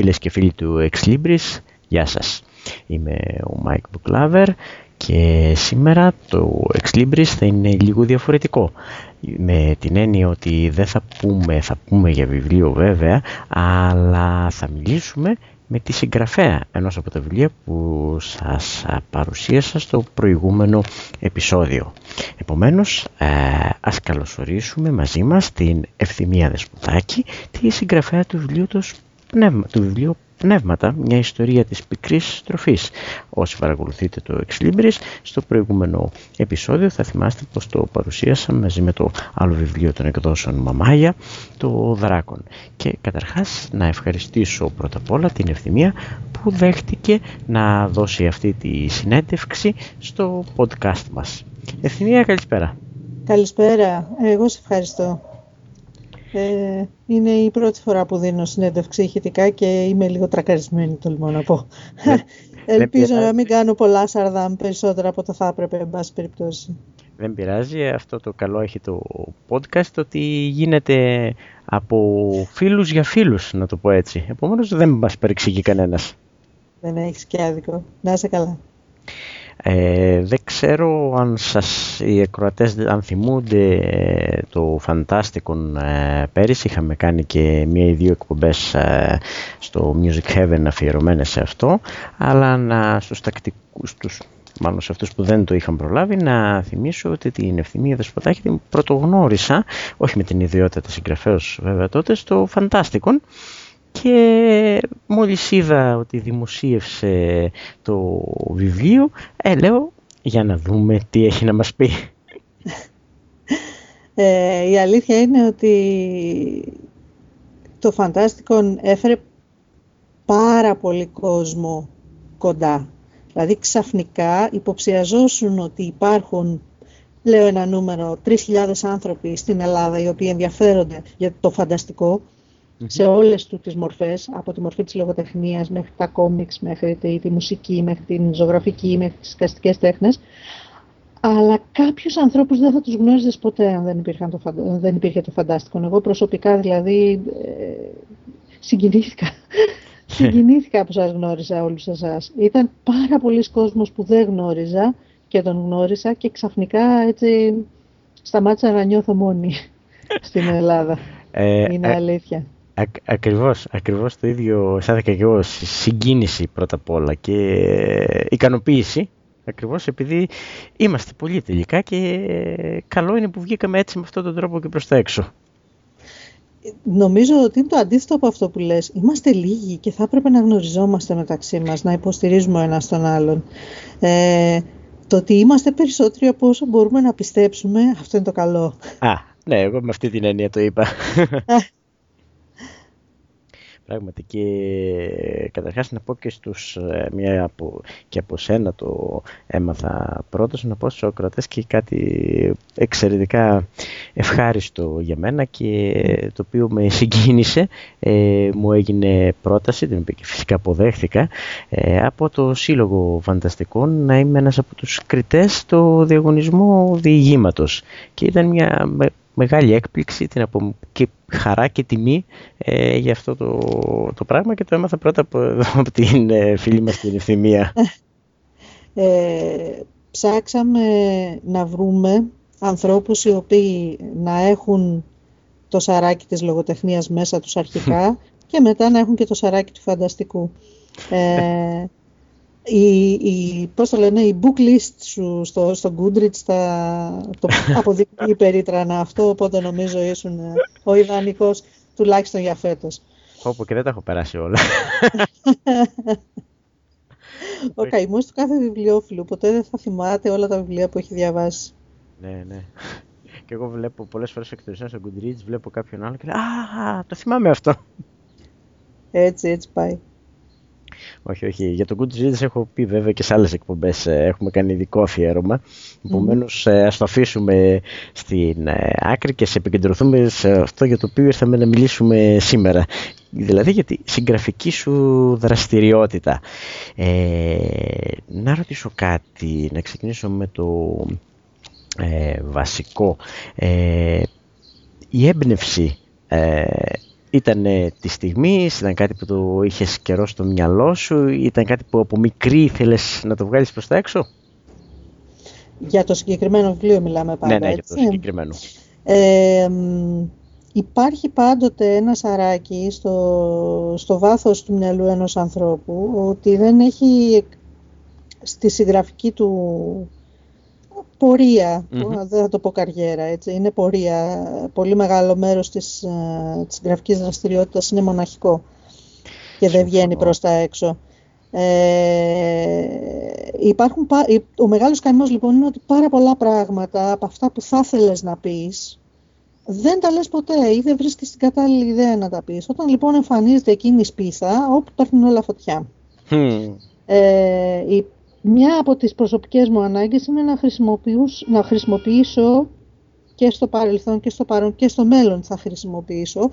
φίλες και φίλοι του Ex Libris, γεια σας. Είμαι ο Mike Booklover και σήμερα το Ex Libris θα είναι λίγο διαφορετικό. Με την έννοια ότι δεν θα πούμε, θα πούμε για βιβλίο βέβαια, αλλά θα μιλήσουμε με τη συγγραφέα ενός από τα βιβλία που σας παρουσίασα στο προηγούμενο επεισόδιο. Επομένως, ε, ας καλωσορίσουμε μαζί μας την Ευθυμία Δεσποτάκη, τη συγγραφέα του βιβλίου, τους βιβλίου πνεύματα, μια ιστορία της πικρής στροφής. Όσοι παρακολουθείτε το Ex Libris, στο προηγούμενο επεισόδιο θα θυμάστε πως το παρουσίασα μαζί με το άλλο βιβλίο των εκδόσεων Μαμάγια, το Δράκον. Και καταρχάς να ευχαριστήσω πρώτα απ' όλα την ευθυμία που δέχτηκε να δώσει αυτή τη συνέντευξη στο podcast μας. Ευθυμία, καλησπέρα. Καλησπέρα. Εγώ σε ευχαριστώ. Ε, είναι η πρώτη φορά που δίνω συνέντευξη ηχητικά και είμαι λίγο τρακαρισμένη, τολμώ να πω. Ναι. Ελπίζω να μην κάνω πολλά σαρδάμ περισσότερα από το θα έπρεπε, εν πάση περιπτώσει. Δεν πειράζει, αυτό το καλό έχει το podcast, ότι γίνεται από φίλους για φίλους, να το πω έτσι. Επομένως δεν μας παρεξηγεί κανένας. Δεν έχεις και άδικο. Να είσαι καλά. Ε, δεν ξέρω αν σας οι εκροατές αν θυμούνται ε, το Φαντάστικον ε, πέρυσι είχαμε κάνει και μία ή δύο εκπομπές ε, στο Music Heaven αφιερωμένες σε αυτό αλλά να, στους τακτικούς τους μάλλον σε αυτούς που δεν το είχαν προλάβει να θυμίσω ότι την ευθυμία Δεσποτάκη την πρωτογνώρισα όχι με την ιδιότητα της συγγραφέως βέβαια τότε στο Φαντάστικον και μόλις είδα ότι δημοσίευσε το βιβλίο, ε, λέω για να δούμε τι έχει να μας πει. Ε, η αλήθεια είναι ότι το Φαντάστικο έφερε πάρα πολύ κόσμο κοντά. Δηλαδή ξαφνικά υποψιαζόσουν ότι υπάρχουν, λέω ένα νούμερο, 3.000 άνθρωποι στην Ελλάδα οι οποίοι ενδιαφέρονται για το φανταστικό σε όλες του τις μορφές, από τη μορφή της λογοτεχνίας μέχρι τα κόμιξ, μέχρι τη, μουσική, μέχρι την ζωγραφική, μέχρι τις καστικές τέχνες. Αλλά κάποιους ανθρώπους δεν θα τους γνώριζες ποτέ αν δεν, υπήρχαν το, δεν υπήρχε το φαντάστικο. Εγώ προσωπικά δηλαδή ε, συγκινήθηκα. συγκινήθηκα που σας γνώρισα όλους εσάς. Ήταν πάρα πολλοί κόσμος που δεν γνώριζα και τον γνώρισα και ξαφνικά έτσι σταμάτησα να νιώθω μόνη στην Ελλάδα. Ε, Είναι ε, αλήθεια. Ακριβώς, ακριβώς το ίδιο αισθάνθηκα και εγώ συγκίνηση πρώτα απ' όλα και ικανοποίηση ακριβώς επειδή είμαστε πολύ τελικά και καλό είναι που βγήκαμε έτσι με αυτόν τον τρόπο και προς τα έξω. Νομίζω ότι είναι το αντίθετο από αυτό που λες. Είμαστε λίγοι και θα έπρεπε να γνωριζόμαστε μεταξύ μας, να υποστηρίζουμε ο ένας τον άλλον. Ε, το ότι είμαστε περισσότεροι από όσο μπορούμε να πιστέψουμε, αυτό είναι το καλό. Α, ναι, εγώ με αυτή την έννοια το είπα. Πράγματι και καταρχάς να πω και στους, ε, μια από, και από σένα το έμαθα πρώτος, να πω στους ακροατές και κάτι εξαιρετικά ευχάριστο για μένα και το οποίο με συγκίνησε, ε, μου έγινε πρόταση, την οποία και φυσικά αποδέχθηκα, ε, από το Σύλλογο Φανταστικών να είμαι ένας από τους κριτές στο διαγωνισμό διηγήματος. Και ήταν μια μεγάλη έκπληξη την απο... και χαρά και τιμή ε, για αυτό το, το πράγμα και το έμαθα πρώτα από, από την ε, φίλη μας την ευθυμία. Ε, ψάξαμε να βρούμε ανθρώπους οι οποίοι να έχουν το σαράκι της λογοτεχνίας μέσα τους αρχικά και μετά να έχουν και το σαράκι του φανταστικού. Ε, η, η, πώς το λένε, η book list σου στο, στο Goodreads θα το αποδεικνύει περίτρανα αυτό, οπότε νομίζω ήσουν ε, ο ιδανικός τουλάχιστον για φέτος. Όπου και δεν τα έχω περάσει όλα. Ο καημός του κάθε βιβλιοφίλου, ποτέ δεν θα θυμάται όλα τα βιβλία που έχει διαβάσει. Ναι, ναι. Και εγώ βλέπω πολλές φορές εκτελεσία στο Goodreads, βλέπω κάποιον άλλο και λέω «Α, το θυμάμαι αυτό». Έτσι, έτσι πάει. Όχι, όχι. Για το Goodreads έχω πει βέβαια και σε άλλες εκπομπές ε, έχουμε κάνει ειδικό αφιέρωμα. Επομένως, mm. ας το αφήσουμε στην ε, άκρη και σε επικεντρωθούμε σε αυτό για το οποίο ήρθαμε να μιλήσουμε σήμερα. Δηλαδή για τη συγγραφική σου δραστηριότητα. Ε, να ρωτήσω κάτι, να ξεκινήσω με το βασικό. η έμπνευση Ήταν τη στιγμή, ήταν κάτι που το είχες καιρό στο μυαλό σου, ήταν κάτι που από μικρή ήθελες να το βγάλεις προς τα έξω; Για το συγκεκριμένο βιβλίο μιλάμε πάντα, Ναι, ναι, έτσι. για το συγκεκριμένο. Ε, υπάρχει πάντοτε ένα σαράκι στο, στο βάθος του μυαλού ενός ανθρώπου ότι δεν έχει στη συγγραφική του πορεία, δεν θα το πω καριέρα, έτσι, είναι πορεία. Πολύ μεγάλο μέρος της, ε, της συγγραφικής δραστηριότητας είναι μοναχικό και δεν βγαίνει προς τα έξω. Ε, υπάρχουν, ο μεγάλος καημός λοιπόν είναι ότι πάρα πολλά πράγματα από αυτά που θα ήθελες να πεις δεν τα λες ποτέ ή δεν βρίσκεις την κατάλληλη ιδέα να τα πεις. Όταν λοιπόν εμφανίζεται εκείνης η σπίθα, όπου παίρνουν όλα φωτιά. Ε, η, μια από τις προσωπικές μου ανάγκες είναι να, να χρησιμοποιήσω και στο παρελθόν και στο παρόν και στο μέλλον θα χρησιμοποιήσω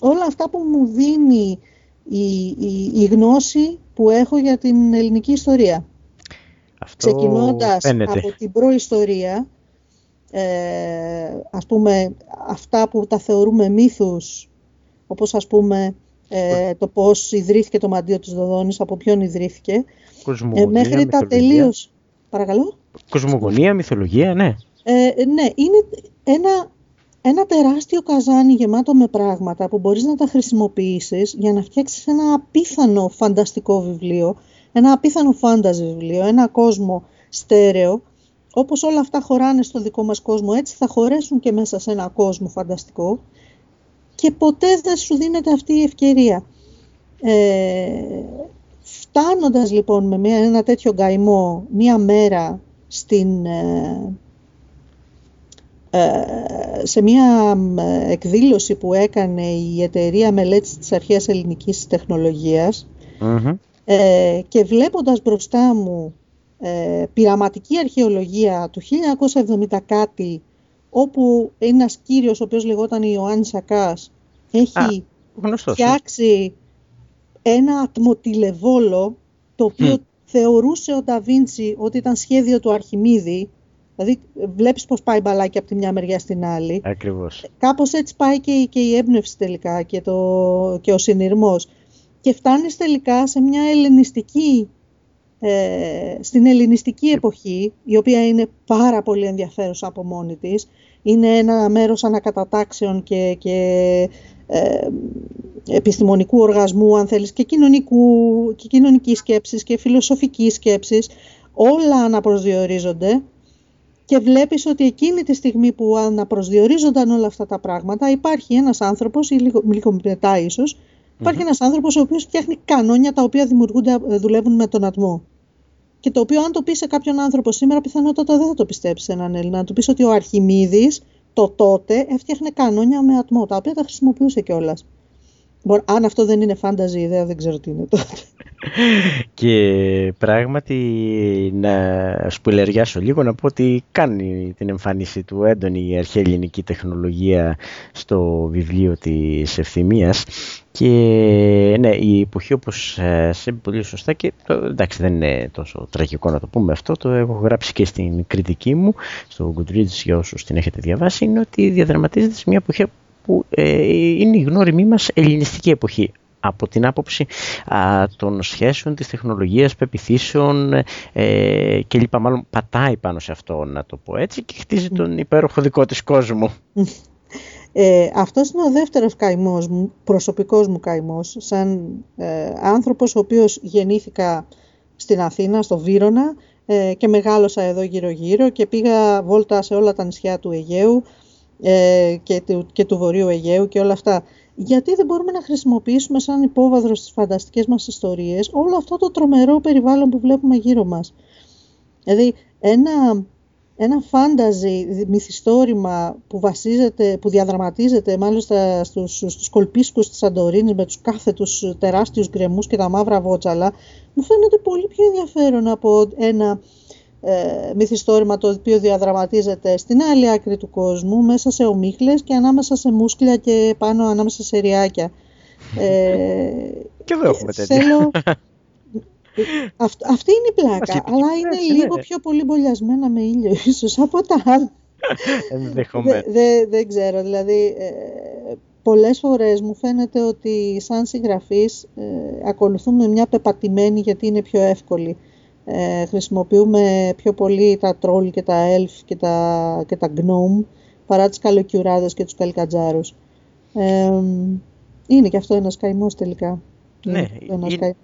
όλα αυτά που μου δίνει η, η, η γνώση που έχω για την ελληνική ιστορία. Αυτό Ξεκινώντας φαίνεται. από την προϊστορία, ε, ας πούμε αυτά που τα θεωρούμε μύθους, όπως ας πούμε ε, το πώς ιδρύθηκε το μαντίο της Δοδόνης, από ποιον ιδρύθηκε, ε, μέχρι τα τελείως... Παρακαλώ. Κοσμογονία, μυθολογία, ναι. Ε, ναι, είναι ένα, ένα τεράστιο καζάνι γεμάτο με πράγματα που μπορείς να τα χρησιμοποιήσεις για να φτιάξεις ένα απίθανο φανταστικό βιβλίο, ένα απίθανο φάνταζι βιβλίο, ένα κόσμο στέρεο, όπως όλα αυτά χωράνε στο δικό μας κόσμο, έτσι θα χωρέσουν και μέσα σε ένα κόσμο φανταστικό και ποτέ δεν σου δίνεται αυτή η ευκαιρία. Ε, φτάνοντας λοιπόν με μια, ένα τέτοιο γκαϊμό μία μέρα στην, ε, σε μια εκδήλωση που έκανε η εταιρεία μελέτης της αρχαίας ελληνικής ε, και βλέποντας μπροστά μου ε, πειραματική αρχαιολογία του 1970 κάτι όπου ένας κύριος ο οποίος λεγόταν Ιωάννης Σακάς έχει Α, φτιάξει ένα ατμοτηλεβόλο το οποίο θεωρούσε ο Νταβίντσι ότι ήταν σχέδιο του Αρχιμίδη Δηλαδή βλέπεις πως πάει μπαλάκι από τη μια μεριά στην άλλη. Ακριβώς. Κάπως έτσι πάει και, και η έμπνευση τελικά και, το, και ο συνειρμός. Και φτάνεις τελικά σε μια ελληνιστική, ε, στην ελληνιστική εποχή, η οποία είναι πάρα πολύ ενδιαφέρουσα από μόνη της. Είναι ένα μέρος ανακατατάξεων και, και ε, επιστημονικού οργασμού, αν θέλεις, και, κοινωνικού, και κοινωνικής σκέψης και φιλοσοφικής σκέψης. Όλα αναπροσδιορίζονται και βλέπεις ότι εκείνη τη στιγμή που αναπροσδιορίζονταν όλα αυτά τα πράγματα υπάρχει ένας άνθρωπος ή λίγο, λίγο μετά ίσως υπάρχει ένας άνθρωπος ο οποίος φτιάχνει κανόνια τα οποία δημιουργούνται, δουλεύουν με τον ατμό. Και το οποίο αν το πει σε κάποιον άνθρωπο σήμερα πιθανότατα δεν θα το πιστέψει σε έναν Έλληνα. Να του πεις ότι ο Αρχιμίδης το τότε έφτιαχνε κανόνια με ατμό, τα οποία τα χρησιμοποιούσε κιόλας. Αν αυτό δεν είναι φάνταζη ιδέα, δεν ξέρω τι είναι τότε. Και πράγματι να σπουλεριάσω λίγο να πω ότι κάνει την εμφάνιση του έντονη η αρχαία ελληνική τεχνολογία στο βιβλίο της ευθυμίας και ναι, η εποχή όπως σε πολύ σωστά και το, εντάξει δεν είναι τόσο τραγικό να το πούμε αυτό, το έχω γράψει και στην κριτική μου στο Goodreads για όσους την έχετε διαβάσει, είναι ότι διαδραματίζεται σε μια εποχή που ε, είναι η γνώριμη μας ελληνιστική εποχή από την άποψη α, των σχέσεων, της τεχνολογίας, πεπιθήσεων ε, και λοιπά. Μάλλον πατάει πάνω σε αυτό να το πω έτσι και χτίζει τον υπέροχο δικό της κόσμο. Ε, αυτός είναι ο δεύτερος καημός μου, προσωπικός μου καημός, σαν ε, άνθρωπος ο οποίος γεννήθηκα στην Αθήνα, στο Βύρονα ε, και μεγάλωσα εδώ γύρω γύρω και πήγα βόλτα σε όλα τα νησιά του Αιγαίου ε, και, του, και του Βορείου Αιγαίου και όλα αυτά γιατί δεν μπορούμε να χρησιμοποιήσουμε σαν υπόβαδρο στις φανταστικές μας ιστορίες όλο αυτό το τρομερό περιβάλλον που βλέπουμε γύρω μας. Δηλαδή ένα, ένα φάνταζι μυθιστόρημα που βασίζεται, που διαδραματίζεται μάλιστα στους, στους κολπίσκους της Σαντορίνης με τους κάθετους τεράστιους γκρεμούς και τα μαύρα βότσαλα μου φαίνεται πολύ πιο ενδιαφέρον από ένα ε, μυθιστόρημα το οποίο διαδραματίζεται στην άλλη άκρη του κόσμου μέσα σε ομίχλες και ανάμεσα σε μουσκλια και πάνω ανάμεσα σε ριάκια. Ε, και εδώ έχουμε τέτοια. Θέλω... αυτή είναι η πλάκα, αλλά είναι λίγο πιο πολύ μπολιασμένα με ήλιο ίσως από τα άλλα. Δεν δε, δε, ξέρω, δηλαδή ε, πολλές φορές μου φαίνεται ότι σαν συγγραφείς ε, ακολουθούμε μια πεπατημένη γιατί είναι πιο εύκολη. Ε, χρησιμοποιούμε πιο πολύ τα τρόλ και τα elf και τα, και τα gnome παρά τις καλοκιουράδες και τους καλικατζάρους. Ε, είναι και αυτό ένας καημός τελικά. Ναι, είναι, είναι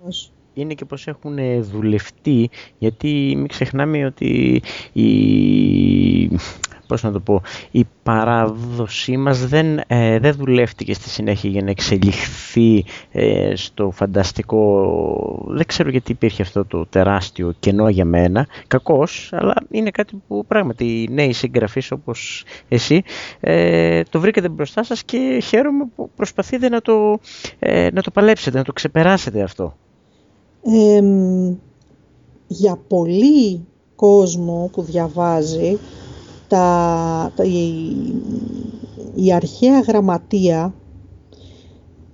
και πως έχουν δουλευτεί, γιατί μην ξεχνάμε ότι η, πώς να το πω, η παράδοσή μας δεν, ε, δεν δουλεύτηκε στη συνέχεια για να εξελιχθεί ε, στο φανταστικό. Δεν ξέρω γιατί υπήρχε αυτό το τεράστιο κενό για μένα, κακός, αλλά είναι κάτι που πράγματι οι νέοι συγγραφείς όπως εσύ ε, το βρήκατε μπροστά σας και χαίρομαι που προσπαθείτε να το, ε, να το παλέψετε, να το ξεπεράσετε αυτό. Για πολύ κόσμο που διαβάζει τα, η, η αρχαία γραμματεία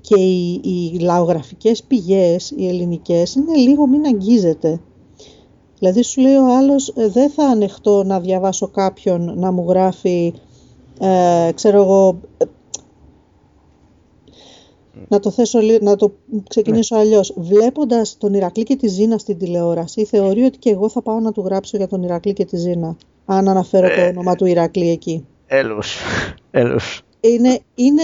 και οι, οι λαογραφικές πηγές, οι ελληνικές, είναι λίγο μην αγγίζεται. Δηλαδή σου λέει ο άλλος, ε, δεν θα ανεχτώ να διαβάσω κάποιον να μου γράφει, ε, ξέρω εγώ, να το, θέσω, να το ξεκινήσω ναι. αλλιώς. Βλέποντας τον Ηρακλή και τη Ζήνα στην τηλεόραση, θεωρεί ότι και εγώ θα πάω να του γράψω για τον Ηρακλή και τη Ζήνα αν αναφέρω το ε, όνομα του Ηρακλή εκεί. Έλος, έλος. Είναι, είναι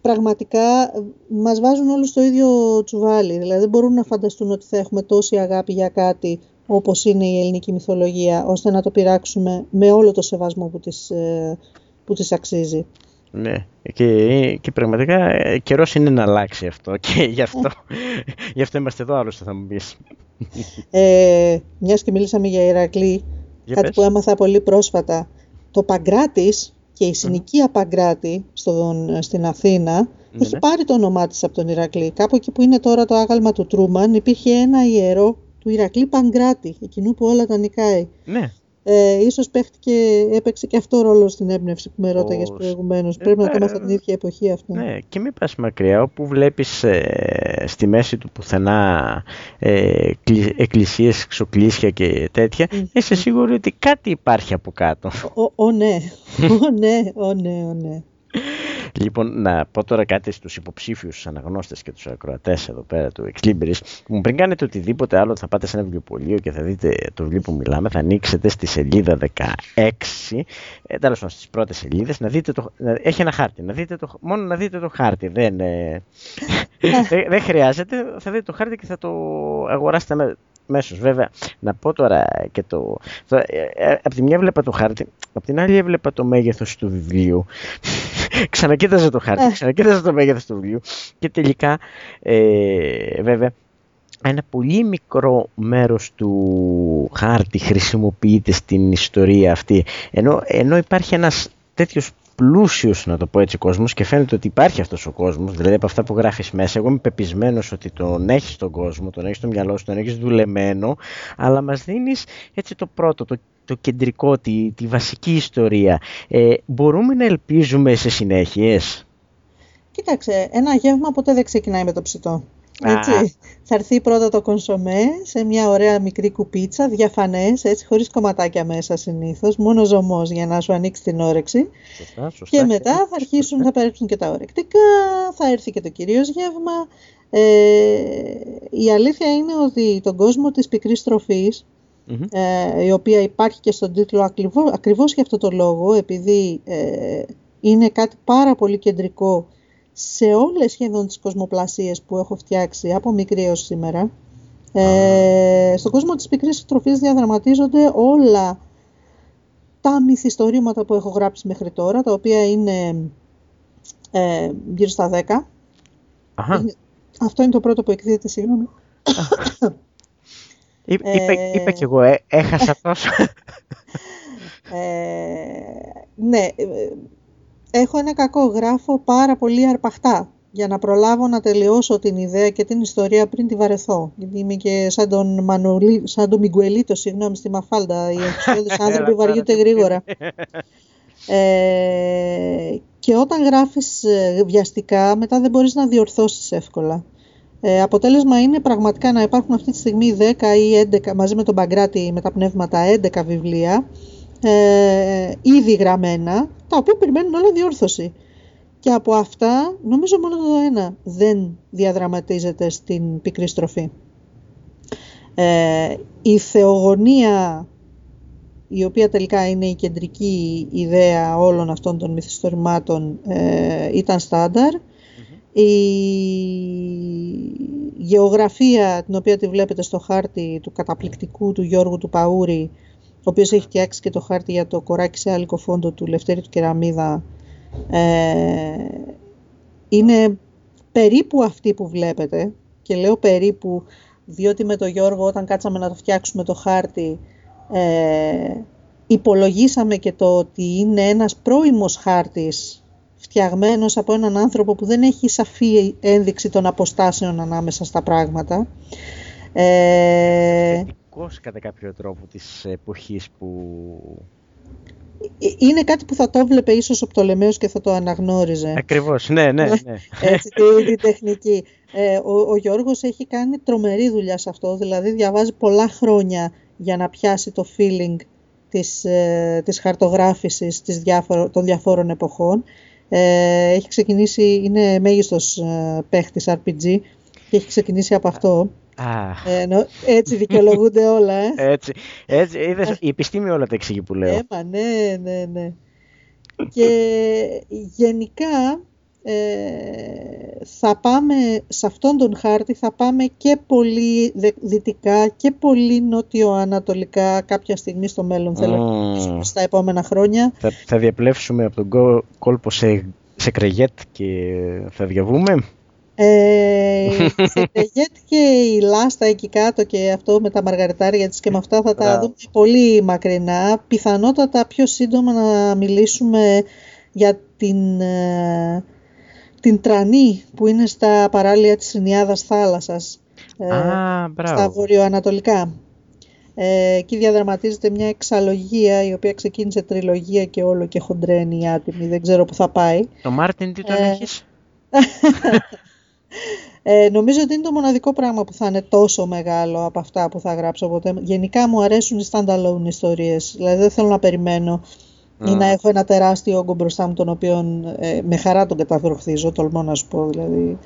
πραγματικά, μας βάζουν όλους στο ίδιο τσουβάλι. Δηλαδή δεν μπορούν να φανταστούν ότι θα έχουμε τόση αγάπη για κάτι όπως είναι η ελληνική μυθολογία, ώστε να το πειράξουμε με όλο το σεβασμό που της, ε, που της αξίζει. Ναι, και, και πραγματικά ε, καιρός είναι να αλλάξει αυτό και γι' αυτό, γι αυτό είμαστε εδώ άλλωστε θα μου πεις. Ε, μιας και μίλησαμε για Ηρακλή, κάτι που έμαθα πολύ πρόσφατα. Το Παγκράτης και η συνοικία Παγκράτη στον, στην Αθήνα ναι, έχει ναι. πάρει το όνομά της από τον Ηρακλή. Κάπου εκεί που είναι τώρα το άγαλμα του Τρούμαν υπήρχε ένα ιερό του Ηρακλή Παγκράτη, εκείνου που όλα τα νικάει. Ναι. Ε, ίσως παίχτηκε, έπαιξε και αυτό ρόλο στην έμπνευση που με ρώταγες προηγουμένως. Ε, Πρέπει να το έμαθα την ίδια εποχή αυτό. Ναι, και μην πας μακριά, όπου βλέπεις ε, στη μέση του πουθενά ε, εκκλησίες, ξοκλήσια και τέτοια, mm. είσαι σίγουρη ότι κάτι υπάρχει από κάτω. Ω, ναι, ω ναι, ω ναι, ω ναι. Λοιπόν, να πω τώρα κάτι στους υποψήφιους στους αναγνώστες και τους ακροατές εδώ πέρα του Exlibris. Μου πριν κάνετε οτιδήποτε άλλο θα πάτε σε ένα βιβλιοπωλείο και θα δείτε το βιβλίο που μιλάμε, θα ανοίξετε στη σελίδα 16, ε, τέλος πάντων στις πρώτες σελίδες, να δείτε το, να, έχει ένα χάρτη, να δείτε το, μόνο να δείτε το χάρτη, δεν, ε, δεν, χρειάζεται, θα δείτε το χάρτη και θα το αγοράσετε με, μέσος. Βέβαια, να πω τώρα και το... Ε, ε, από τη μια έβλεπα το χάρτη, από την άλλη έβλεπα το μέγεθος του βιβλίου. ξανακοίταζα το χάρτη, ε. ξανακοίταζα το μέγεθος του βιβλίου και τελικά, ε, βέβαια, ένα πολύ μικρό μέρος του χάρτη χρησιμοποιείται στην ιστορία αυτή. Ενώ, ενώ υπάρχει ένας τέτοιος πλούσιος, να το πω έτσι, κόσμος και φαίνεται ότι υπάρχει αυτός ο κόσμος, δηλαδή από αυτά που γράφεις μέσα. Εγώ είμαι πεπισμένος ότι τον έχεις στον κόσμο, τον έχεις στο μυαλό σου, τον έχεις δουλεμένο, αλλά μας δίνεις έτσι το πρώτο, το, το κεντρικό, τη, τη βασική ιστορία. Ε, μπορούμε να ελπίζουμε σε συνέχειες; Κοίταξε, ένα γεύμα ποτέ δεν ξεκινάει με το ψητό. Έτσι. Θα έρθει πρώτα το κονσομέ σε μια ωραία μικρή κουπίτσα, διαφανές, έτσι, χωρίς κομματάκια μέσα συνήθως, μόνο ζωμός για να σου ανοίξει την όρεξη. Σωστά, σωστά. Και μετά θα αρχίσουν, θα περάσουν και τα ορεκτικά, θα έρθει και το κυρίως γεύμα. Ε, η αλήθεια είναι ότι τον κόσμο της πικρής ε, η οποία υπάρχει και στον τίτλο ακριβώς, ακριβώς για αυτό το λόγο, επειδή ε, είναι κάτι πάρα πολύ κεντρικό σε όλες σχεδόν τις κοσμοπλασίες που έχω φτιάξει από μικρή έως σήμερα. Ε, στον κόσμο της πικρής τροφής διαδραματίζονται όλα τα μυθιστορήματα που έχω γράψει μέχρι τώρα, τα οποία είναι ε, γύρω στα 10. Αχα. Αυτό είναι το πρώτο που εκδίδεται, συγγνώμη. Είπα, είπα, κι εγώ, ε, έχασα τόσο. Ε, ναι, ε, έχω ένα κακό, γράφω πάρα πολύ αρπαχτά για να προλάβω να τελειώσω την ιδέα και την ιστορία πριν τη βαρεθώ. Γιατί είμαι και σαν τον, Μανουλί, σαν τον Μιγκουελίτο, συγγνώμη, στη Μαφάλτα. Οι ενθουσιώδεις άνθρωποι βαριούνται γρήγορα. Ε, και όταν γράφεις ε, βιαστικά, μετά δεν μπορείς να διορθώσεις εύκολα. Ε, αποτέλεσμα είναι πραγματικά να υπάρχουν αυτή τη στιγμή 10 ή 11, μαζί με τον Μπαγκράτη, με τα πνεύματα, 11 βιβλία, ε, ήδη γραμμένα, τα οποία περιμένουν όλα διόρθωση. και από αυτά νομίζω μόνο το ένα δεν διαδραματίζεται στην πικρή στροφή. Ε, η θεογονία η οποία τελικά είναι η κεντρική ιδέα όλων αυτών των μυθιστορημάτων ε, ήταν Η γεωγραφία την οποία τη βλέπετε στο χάρτη του καταπληκτικού του Γιώργου του Παούρη ο οποίος έχει φτιάξει και το χάρτη για το κοράκι σε άλικο φόντο του Λευτέρη του Κεραμίδα ε, είναι περίπου αυτή που βλέπετε και λέω περίπου διότι με τον Γιώργο όταν κάτσαμε να το φτιάξουμε το χάρτη ε, υπολογίσαμε και το ότι είναι ένας πρώιμος χάρτης φτιαγμένος από έναν άνθρωπο που δεν έχει σαφή ένδειξη των αποστάσεων ανάμεσα στα πράγματα. Ε, κατά κάποιο τρόπο της εποχής που ε, είναι κάτι που θα το βλέπε ίσως ο Πτολεμαίος και θα το αναγνώριζε. Ακριβώς, ναι, ναι. ναι. Έτσι, τη, τεχνική. Ε, ο, ο Γιώργος έχει κάνει τρομερή δουλειά σε αυτό, δηλαδή διαβάζει πολλά χρόνια για να πιάσει το feeling της, ε, της χαρτογράφησης της των διαφόρων εποχών. Ε, έχει ξεκινήσει, είναι μέγιστος ε, παίχτης RPG και έχει ξεκινήσει από αυτό. Ε, έτσι δικαιολογούνται όλα, ε. Έτσι, έτσι είδες, η επιστήμη όλα τα εξηγεί που λέω. Έμα, ναι, ναι, ναι. Και γενικά ε, θα πάμε, σε αυτόν τον χάρτη θα πάμε και πολύ δυτικά και πολύ νότιο-ανατολικά κάποια στιγμή στο μέλλον, mm. θέλω στα επόμενα χρόνια. Θα, θα διαπλέψουμε από τον κόλπο σε, σε κρεγέτ και θα διαβούμε. Ε, και η λάστα εκεί κάτω και αυτό με τα μαργαριτάρια της και με αυτά θα τα δούμε πολύ μακρινά. Πιθανότατα πιο σύντομα να μιλήσουμε για την, ε, την τρανή που είναι στα παράλια της Ινιάδας θάλασσας. Ε, Α, στα βορειοανατολικά. Ε, εκεί διαδραματίζεται μια εξαλογία η οποία ξεκίνησε τριλογία και όλο και χοντρένει άτιμη, δεν ξέρω που θα πάει. Το Μάρτιν τι τον ε, έχεις; Ε, νομίζω ότι είναι το μοναδικό πράγμα που θα είναι τόσο μεγάλο από αυτά που θα γράψω ποτέ. Γενικά μου αρέσουν οι standalone ιστορίες, δηλαδή δεν θέλω να περιμένω ή να έχω ένα τεράστιο όγκο μπροστά μου τον οποίο ε, με χαρά τον καταδροχθίζω, τολμώ να σου πω. Δηλαδή,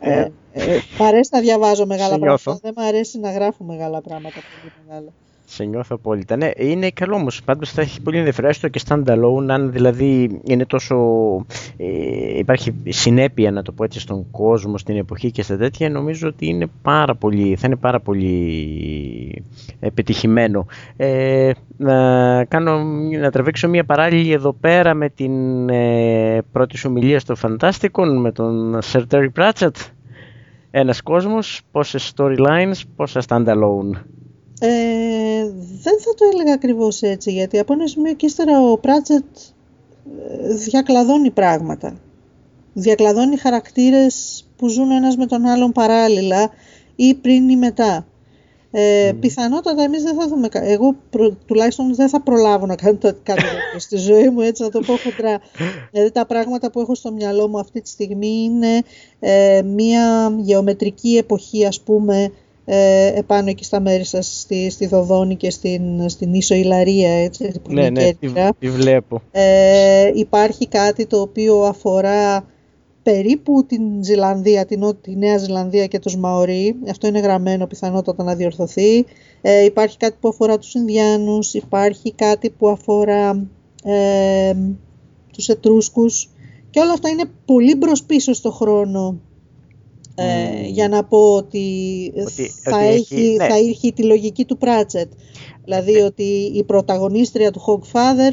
ε, ε, ε αρέσει να διαβάζω μεγάλα πράγματα, δεν μου αρέσει να γράφω μεγάλα πράγματα. Πολύ μεγάλα. Σε νιώθω απόλυτα. Ναι, είναι καλό όμως. Πάντως θα έχει πολύ ενδιαφέρον έστω και standalone, αν δηλαδή είναι τόσο. Ε, υπάρχει συνέπεια, να το πω έτσι, στον κόσμο, στην εποχή και στα τέτοια. Νομίζω ότι είναι πάρα πολύ, θα είναι πάρα πολύ επιτυχημένο. Ε, να, κάνω, να τραβήξω μια παράλληλη εδώ πέρα με την ε, πρώτη σου ομιλία στο Fantasticon με τον Sir Terry Pratchett. Ένας κόσμος, πόσες storylines, πόσα standalone. Ε, δεν θα το έλεγα ακριβώς έτσι, γιατί από ένα σημείο και ύστερα ο Πράτσετ ε, διακλαδώνει πράγματα. Διακλαδώνει χαρακτήρες που ζουν ένας με τον άλλον παράλληλα ή πριν ή μετά. Ε, Πιθανότατα εμείς δεν θα δούμε, εγώ τουλάχιστον δεν θα προλάβω να κάνω κάτι τέτοιο στη ζωή μου, έτσι να το πω χοντρά. Δηλαδή τα πράγματα που έχω στο μυαλό μου αυτή τη στιγμή είναι ε, μια γεωμετρική εποχή ας πούμε ε, επάνω εκεί στα μέρη σας, στη, στη Δοδόνη και στην, στην Ίσο Ηλαρία, έτσι, που ναι, ναι, τη, βλέπω. Ε, υπάρχει κάτι το οποίο αφορά περίπου την Ζηλανδία, την, τη Νέα Ζηλανδία και τους Μαωρί. Αυτό είναι γραμμένο πιθανότατα να διορθωθεί. Ε, υπάρχει κάτι που αφορά τους Ινδιάνους, υπάρχει κάτι που αφορά ε, τους Ετρούσκους και όλα αυτά είναι πολύ μπρος πίσω στο χρόνο ε, για να πω ότι, θα, έχει, ναι. θα έχει τη λογική του Πράτσετ. Δηλαδή ναι. ότι η πρωταγωνίστρια του Hogfather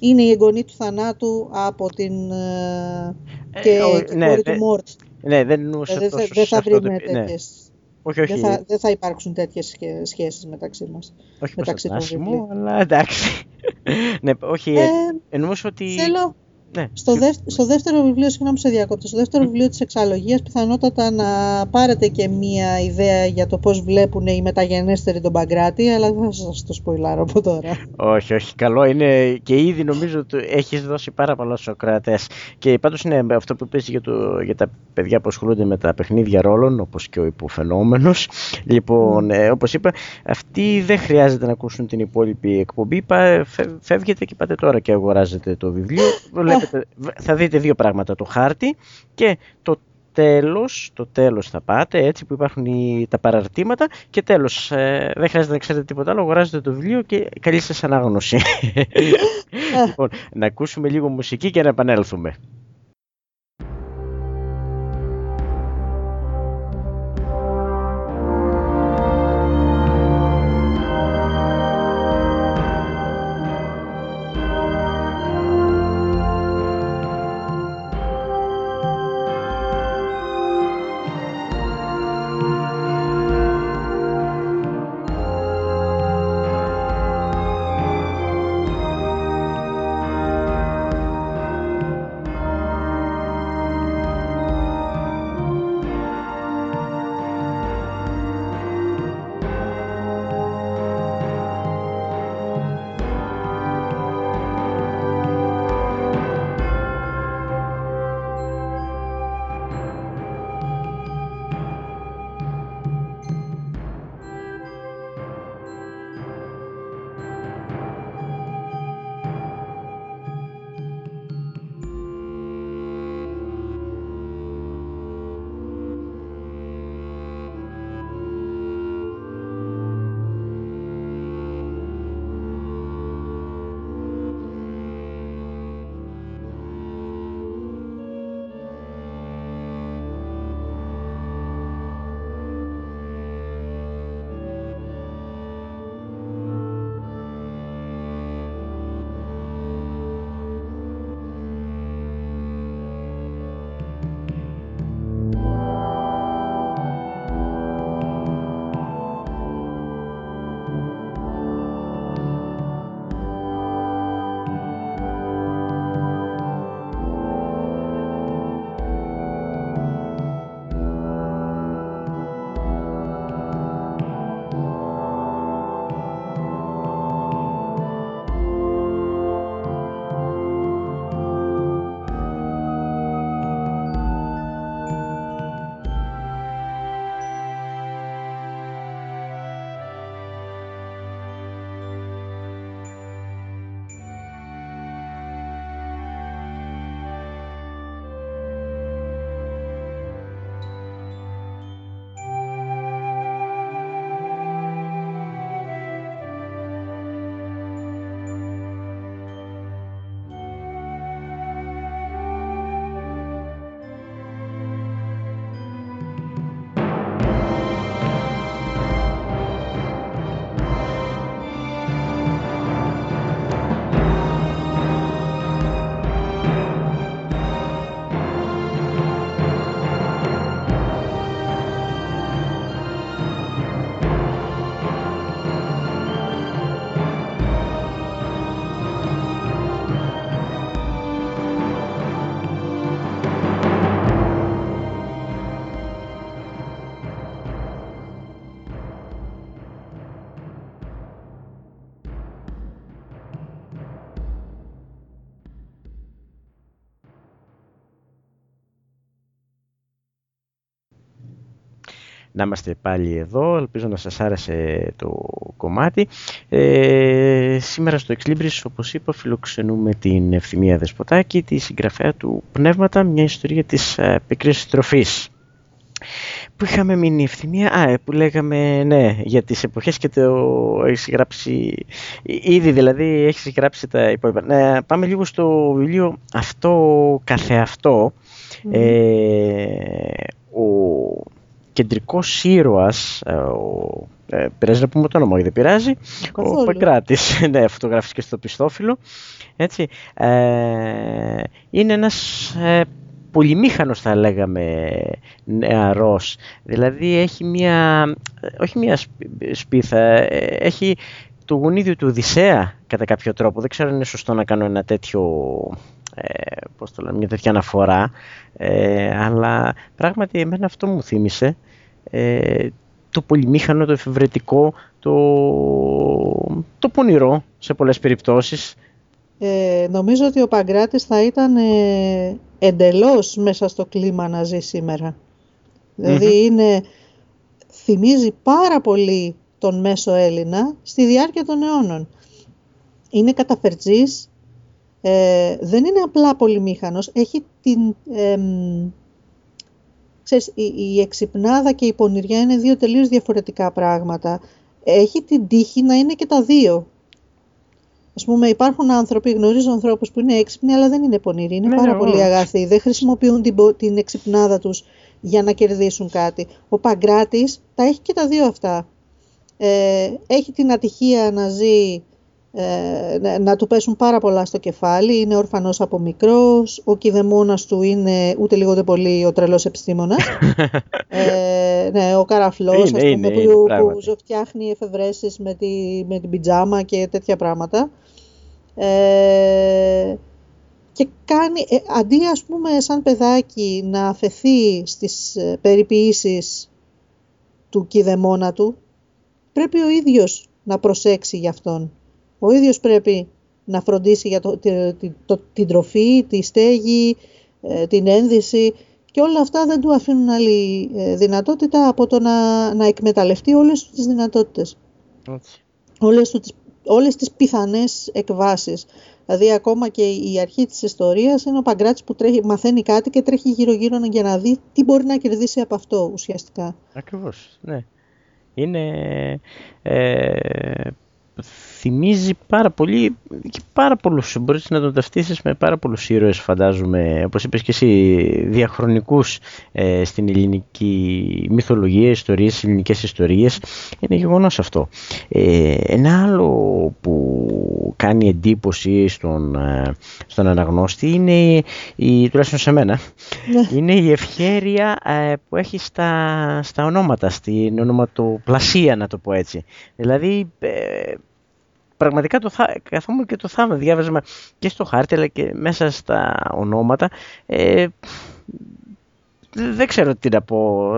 είναι η εγγονή του θανάτου από την ε, και, ε, και ναι, κόρη του Μόρτ. Ναι, δεν εννοούσα Δεν δε θα βρούμε τέτοιες... Όχι, όχι. Δεν θα, δεν θα υπάρξουν τέτοιες σχέσεις μεταξύ μας. Όχι μεταξύ προς αλλά εντάξει. ναι, όχι, ε, εννοούσα ότι... Θέλω, ναι. Στο, στο δεύτερο βιβλίο, συγγνώμη σε διακόπτω, στο δεύτερο βιβλίο της εξαλογίας πιθανότατα να πάρετε και μία ιδέα για το πώς βλέπουν οι μεταγενέστεροι τον Παγκράτη, αλλά δεν θα σας το σποιλάρω από τώρα. Όχι, όχι, καλό είναι και ήδη νομίζω ότι έχεις δώσει πάρα πολλά Σοκράτες και πάντως είναι αυτό που πες για, το, για τα παιδιά που ασχολούνται με τα παιχνίδια ρόλων, όπως και ο υποφαινόμενος. Λοιπόν, mm. ε, όπως είπα, αυτοί δεν χρειάζεται να ακούσουν την υπόλοιπη εκπομπή, φεύγετε και πάτε τώρα και αγοράζετε το βιβλίο, βλέπετε, θα δείτε δύο πράγματα, το χάρτη και το τέλος, το τέλος θα πάτε, έτσι που υπάρχουν οι, τα παραρτήματα και τέλος, ε, δεν χρειάζεται να ξέρετε τίποτα άλλο, αγοράζετε το βιβλίο και καλή σας ανάγνωση. λοιπόν, να ακούσουμε λίγο μουσική και να επανέλθουμε. Να είμαστε πάλι εδώ. Ελπίζω να σας άρεσε το κομμάτι. Ε, σήμερα στο Exlibris, όπως είπα, φιλοξενούμε την Ευθυμία Δεσποτάκη, τη συγγραφέα του Πνεύματα, μια ιστορία της ε, πικρής τροφής. Που είχαμε μείνει ευθυμία, α, ε, που λέγαμε ναι, για τις εποχές και το έχεις γράψει, ήδη δηλαδή έχεις γράψει τα υπόλοιπα. Ναι, πάμε λίγο στο βιβλίο αυτό καθεαυτό. Ε, ο κεντρικός ήρωας, ε, ο, ε, πειράζει να πούμε το όνομα, δεν πειράζει, ο Παγκράτης, ναι, φωτογράφησε και στο πιστόφυλλο, έτσι, ε, είναι ένας ε, πολυμήχανος θα λέγαμε νεαρός, δηλαδή έχει μια, όχι μια σπίθα, ε, έχει το γονίδιο του Οδυσσέα κατά κάποιο τρόπο, δεν ξέρω αν είναι σωστό να κάνω ένα τέτοιο ε, πώς το λένε, μια τέτοια αναφορά, ε, αλλά πράγματι εμένα αυτό μου θύμισε ε, το πολυμήχανο, το εφευρετικό, το, το πονηρό σε πολλές περιπτώσεις. Ε, νομίζω ότι ο Παγκράτης θα ήταν ε, εντελώς μέσα στο κλίμα να ζει σήμερα. Δηλαδή είναι, θυμίζει πάρα πολύ τον μέσο Έλληνα στη διάρκεια των αιώνων. Είναι καταφερτζής, ε, δεν είναι απλά πολυμήχανος, έχει την... ξέρεις, η, η εξυπνάδα και η πονηριά είναι δύο τελείως διαφορετικά πράγματα. Έχει την τύχη να είναι και τα δύο. Α πούμε, υπάρχουν άνθρωποι, γνωρίζω ανθρώπους που είναι έξυπνοι, αλλά δεν είναι πονηροί. Είναι ναι, πάρα ναι, πολύ αγαθοί. Δεν χρησιμοποιούν την, την εξυπνάδα τους για να κερδίσουν κάτι. Ο Παγκράτης τα έχει και τα δύο αυτά. Ε, έχει την ατυχία να ζει, ε, να του πέσουν πάρα πολλά στο κεφάλι, είναι όρφανος από μικρός, ο κηδεμόνας του είναι ούτε λίγο ούτε πολύ ο τρελός επιστήμονας. ε, ναι, ο καραφλός, είναι, ας πούμε, που, που φτιάχνει εφευρέσεις με, τη, με την πιτζάμα και τέτοια πράγματα. Ε, και κάνει, ε, αντί ας πούμε σαν παιδάκι να αφαιθεί στις ε, περιποιήσεις του κηδεμόνα του, πρέπει ο ίδιος να προσέξει γι' αυτόν. Ο ίδιος πρέπει να φροντίσει για το, το, την τροφή, τη στέγη, ε, την ένδυση και όλα αυτά δεν του αφήνουν άλλη δυνατότητα από το να, να εκμεταλλευτεί όλες τις δυνατότητες. Όλες, τις, όλες τις πιθανές εκβάσεις. Δηλαδή ακόμα και η αρχή της ιστορίας είναι ο Παγκράτης που τρέχει, μαθαίνει κάτι και τρέχει γύρω-γύρω για να δει τι μπορεί να κερδίσει από αυτό ουσιαστικά. Ακριβώς, ναι. Είναι ε, θυμίζει πάρα πολύ και πάρα πολλούς, μπορείς να τον ταυτίσεις με πάρα πολλούς ήρωες φαντάζομαι, όπως είπες και εσύ, διαχρονικούς ε, στην ελληνική μυθολογία, ιστορίες, ελληνικές ιστορίες, είναι γεγονός αυτό. Ε, ένα άλλο που κάνει εντύπωση στον, ε, στον αναγνώστη είναι, η, τουλάχιστον σε μένα, ναι. είναι η ευχέρεια ε, που έχει στα, στα ονόματα, στην ονοματοπλασία να το πω έτσι. Δηλαδή πραγματικά το θα, καθόμουν και το θαύμα, διάβαζα και στο χάρτη αλλά και μέσα στα ονόματα. Ε, δεν ξέρω τι να πω,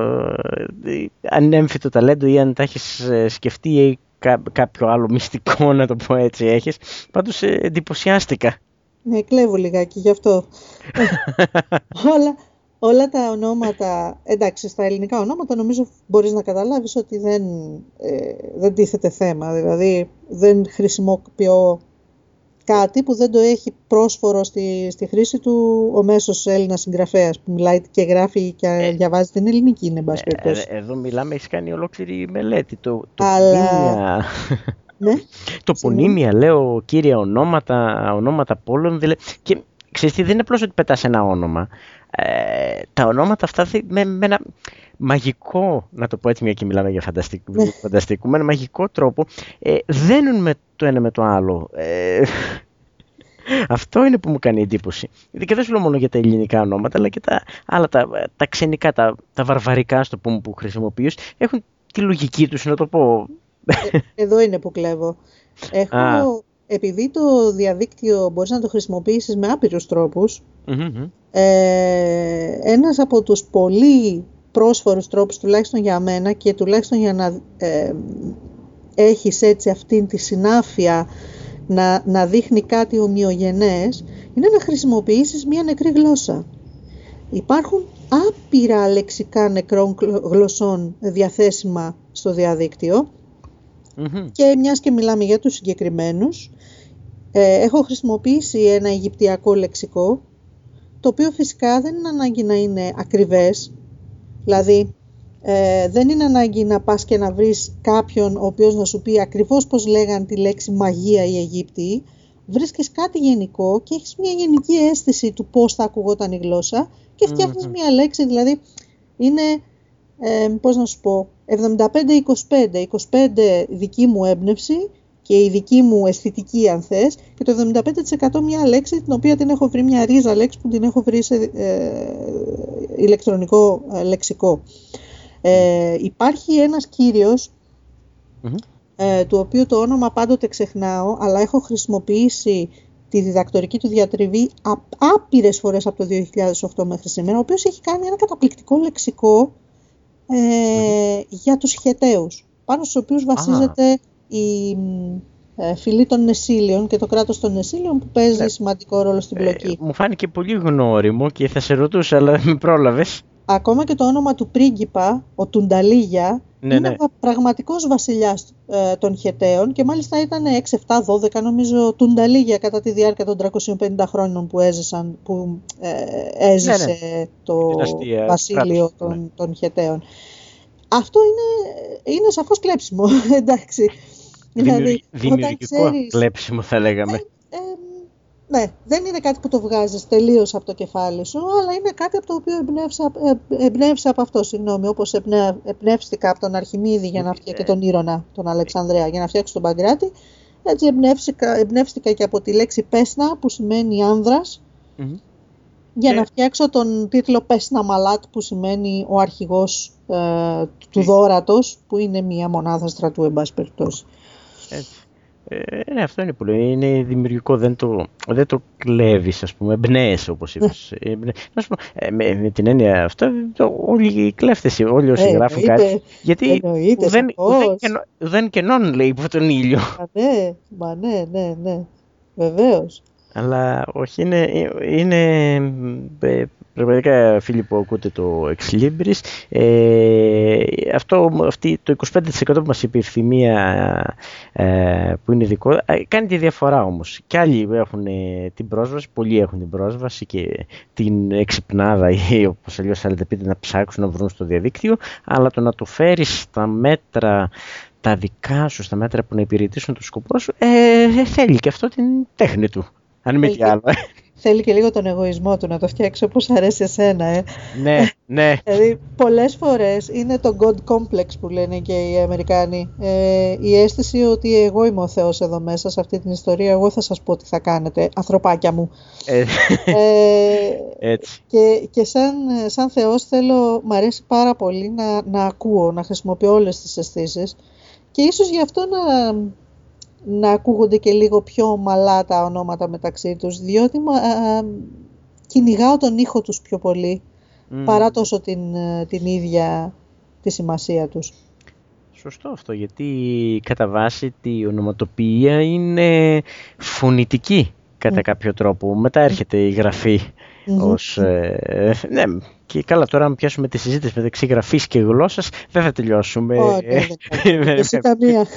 ε, αν είναι έμφυτο ταλέντο ή αν τα έχεις ε, σκεφτεί ή κάποιο άλλο μυστικό να το πω έτσι έχεις. Πάντως ε, εντυπωσιάστηκα. Ναι, κλέβω λιγάκι γι' αυτό. όλα, όλα τα ονόματα, εντάξει, στα ελληνικά ονόματα νομίζω μπορείς να καταλάβεις ότι δεν, ε, δεν τίθεται θέμα. Δηλαδή δεν χρησιμοποιώ κάτι που δεν το έχει πρόσφορο στη, στη χρήση του ο μέσος Έλληνας συγγραφέας που μιλάει και γράφει και ε, διαβάζει την ελληνική, είναι εν ε, ε, Εδώ μιλάμε, έχεις κάνει ολόκληρη μελέτη. Το, το Αλλά... ναι. το πονίμια, λέω, κύρια ονόματα, ονόματα πόλων. Δηλαδή, και ξέρεις τι, δεν είναι απλώς ότι πετάς ένα όνομα. Ε, τα ονόματα αυτά με, με ένα μαγικό, να το πω έτσι μια και μιλάμε για φανταστικό, ναι. φανταστικό με ένα μαγικό τρόπο ε, δένουν με το ένα με το άλλο. Ε, αυτό είναι που μου κάνει εντύπωση. Και δεν σου λέω μόνο για τα ελληνικά ονόματα, αλλά και τα άλλα, τα, τα ξενικά, τα, τα βαρβαρικά, στο πούμε, που χρησιμοποιείς, έχουν τη λογική τους, να το πω. Ε, εδώ είναι που κλέβω. Έχω, επειδή το διαδίκτυο μπορείς να το χρησιμοποιήσεις με άπειρους ε, ένας από τους πολύ πρόσφορους τρόπους, τουλάχιστον για μένα και τουλάχιστον για να ε, έχεις έτσι αυτήν τη συνάφεια να, να δείχνει κάτι ομοιογενές, είναι να χρησιμοποιήσεις μία νεκρή γλώσσα. Υπάρχουν άπειρα λεξικά νεκρών γλωσσών διαθέσιμα στο διαδικτυο και μιας και μιλάμε για τους συγκεκριμένους, ε, έχω χρησιμοποιήσει ένα Αιγυπτιακό λεξικό το οποίο φυσικά δεν είναι ανάγκη να είναι ακριβές, δηλαδή ε, δεν είναι ανάγκη να πας και να βρεις κάποιον ο οποίος να σου πει ακριβώς πώς λέγαν τη λέξη μαγεία οι Αιγύπτιοι, βρίσκεις κάτι γενικό και έχεις μια γενική αίσθηση του πώς θα ακουγόταν η γλώσσα και φτιαχνεις μια λέξη, δηλαδή είναι, ε, πώς να σου πω, 75-25, 25 δική μου έμπνευση και η δική μου αισθητική αν θες και το 75% μια λέξη την οποία την έχω βρει, μια ρίζα λέξη που την έχω βρει σε ε, ηλεκτρονικό ε, λεξικό. Ε, υπάρχει ένας ε, του οποίου το όνομα πάντοτε ξεχνάω αλλά έχω χρησιμοποιήσει τη διδακτορική του διατριβή άπειρες φορές από το 2008 μέχρι σήμερα ο οποίος έχει κάνει ένα καταπληκτικό λεξικό ε, για τους χεταίους πάνω στους οποίους βασίζεται η ε, φυλή των Νεσίλιων και το κράτος των Νεσίλιων που παίζει ναι. σημαντικό ρόλο στην πλοκή. Ε, μου φάνηκε πολύ γνώριμο και θα σε ρωτούσα, αλλά με πρόλαβες. Ακόμα και το όνομα του πρίγκιπα, ο Τουνταλίγια, Ναι, είναι ναι. βα- πραγματικός βασιλιάς ε, των Χεταίων και μάλιστα ήταν 6, 7, 12 νομίζω Τουνταλίγια κατά τη διάρκεια των 350 χρόνων που έζησαν, που ε, έζησε το Δυναστεία, βασίλειο κράτος, των, των Χεταίων. Αυτό είναι, είναι σαφώς κλέψιμο, εντάξει. Δημιουργ- Δηλαδή, όταν Δημιουργικό ξέρεις- κλέψιμο θα λέγαμε. Ε, ναι, δεν είναι κάτι που το βγάζεις τελείως από το κεφάλι σου, αλλά είναι κάτι από το οποίο εμπνεύσα, ε, εμπνεύσα από αυτό, συγγνώμη, όπως εμπνε, εμπνεύστηκα από τον Αρχιμίδη για να φτιάξει και τον Ήρωνα, τον Αλεξανδρέα, για να φτιάξει τον Παγκράτη, έτσι εμπνεύστηκα, εμπνεύστηκα και από τη λέξη Πέσνα, που σημαίνει άνδρας, Μμμ. για Και- να φτιάξω τον τίτλο Πέσνα Μαλάτ, που σημαίνει ο αρχηγός ε, του Τι- δόρατος, που είναι μία μονάδα στρατού, εν πάση περιπτώσει. Έτσι. Ε, ναι, αυτό είναι που λέω. Είναι δημιουργικό, δεν το, δεν το κλέβεις, ας πούμε. Εμπνέεσαι, όπως είπες. να σου πω, ε, με, με την έννοια αυτά, το, όλοι οι κλέφτες, όλοι όσοι Ε, γράφουν εννοείται. κάτι. Γιατί Εννοείται, ουδέν, σαφώς. ουδέν, κενο, ουδέν κενών λέει υπό τον ήλιο. Μα ναι, μα ναι, ναι, ναι. Βεβαίως. Αλλά όχι, είναι, είναι ε, πραγματικά φίλοι που ακούτε το Ex Libris, ε, αυτό, αυτή, το 25% που μας είπε η ευθυμία ε, που είναι δικό, ε, κάνει τη διαφορά όμως. Και άλλοι έχουν ε, την πρόσβαση, πολλοί έχουν την πρόσβαση και την εξυπνάδα ή όπως αλλιώς θέλετε πείτε να ψάξουν να βρουν στο διαδίκτυο, αλλά το να το φέρεις στα μέτρα τα δικά σου, στα μέτρα που να υπηρετήσουν το σκοπό σου, ε, θέλει και αυτό την τέχνη του. Αν μη τι Θέλει- άλλο. Ε. Θέλει και λίγο τον εγωισμό του να το φτιάξει όπως αρέσει εσένα. Ε. ναι, ναι. Δηλαδή, πολλές φορές είναι το God complex που λένε και οι Αμερικάνοι. Ε, η αίσθηση ότι εγώ είμαι ο Θεός εδώ μέσα σε αυτή την ιστορία, εγώ θα σας πω τι θα κάνετε, ανθρωπάκια μου. Ε, Ε, έτσι. και και σαν, σαν Θεός θέλω, μ' αρέσει πάρα πολύ να, να ακούω, να χρησιμοποιώ όλες τις αισθήσεις. και ίσως γι' αυτό να, να ακούγονται και λίγο πιο ομαλά τα ονόματα μεταξύ τους, διότι μα, α, κυνηγάω τον ήχο τους πιο πολύ, Μμ. παρά τόσο την, ε, την ίδια τη σημασία τους. Σωστό αυτό, γιατί κατά βάση η ονοματοποιία είναι φωνητική κατά Μμ. κάποιο τρόπο. Μετά έρχεται η γραφή Μμμ. ως... ε, ναι, και καλά τώρα αν πιάσουμε τη συζήτηση μεταξύ γραφής και γλώσσας δεν θα τελειώσουμε. Ω, ναι, δεν υπάρχει. Εσύ καμία.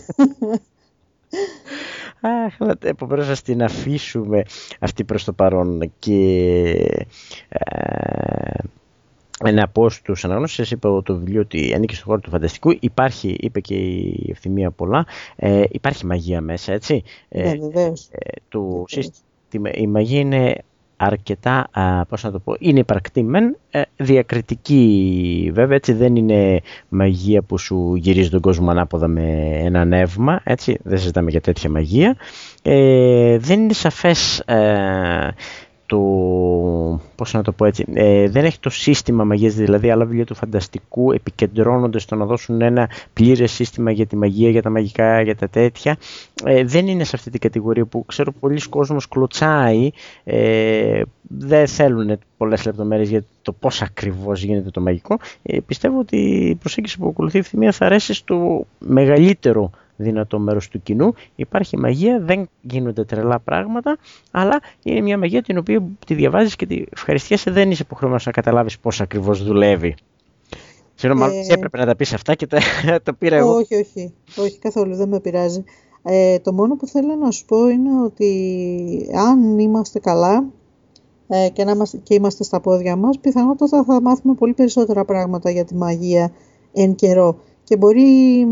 Αχ, αλλά επομένως ας την αφήσουμε αυτή προς το παρόν και ε, να πω στους αναγνώσεις, είπα το βιβλίο ότι ανήκει στον χώρο του φανταστικού, υπάρχει, είπε και η ευθυμία πολλά, ε, υπάρχει μαγεία μέσα, έτσι. Ναι, Ε, βεβαίως. ε, το Βεβαίως. σύστημα, η μαγεία είναι αρκετά, α, πώς να το πω, είναι υπαρκτή μεν, ε, διακριτική βέβαια, έτσι δεν είναι μαγεία που σου γυρίζει τον κόσμο ανάποδα με ένα νεύμα, έτσι, δεν συζητάμε για τέτοια μαγεία. Ε, δεν είναι σαφές ε, το, πώς να το πω έτσι, ε, δεν έχει το σύστημα μαγείας, δηλαδή άλλα βιβλία του φανταστικού επικεντρώνονται στο να δώσουν ένα πλήρες σύστημα για τη μαγεία, για τα μαγικά, για τα τέτοια. Ε, δεν είναι σε αυτή την κατηγορία που ξέρω πολλοί κόσμος κλωτσάει, ε, δεν θέλουν πολλές λεπτομέρειες για το πώς ακριβώς γίνεται το μαγικό. Ε, πιστεύω ότι η προσέγγιση που ακολουθεί η ευθυμία θα αρέσει στο μεγαλύτερο δυνατό μέρος του κοινού. Υπάρχει μαγεία, δεν γίνονται τρελά πράγματα, αλλά είναι μια μαγεία την οποία τη διαβάζεις και τη ευχαριστιέσαι, δεν είσαι υποχρεωμένος να καταλάβεις πώς ακριβώς δουλεύει. Συγγνώμη, μάλλον Ε, εσύ έπρεπε να τα πεις αυτά και τα, τα πήρα εγώ. Όχι, όχι, όχι καθόλου, δεν με πειράζει. Ε, το μόνο που θέλω να σου πω είναι ότι αν είμαστε καλά ε, και, να είμαστε, και είμαστε στα πόδια μας, πιθανότατα θα μάθουμε πολύ περισσότερα πράγματα για τη μαγεία εν καιρό. Και μπορεί,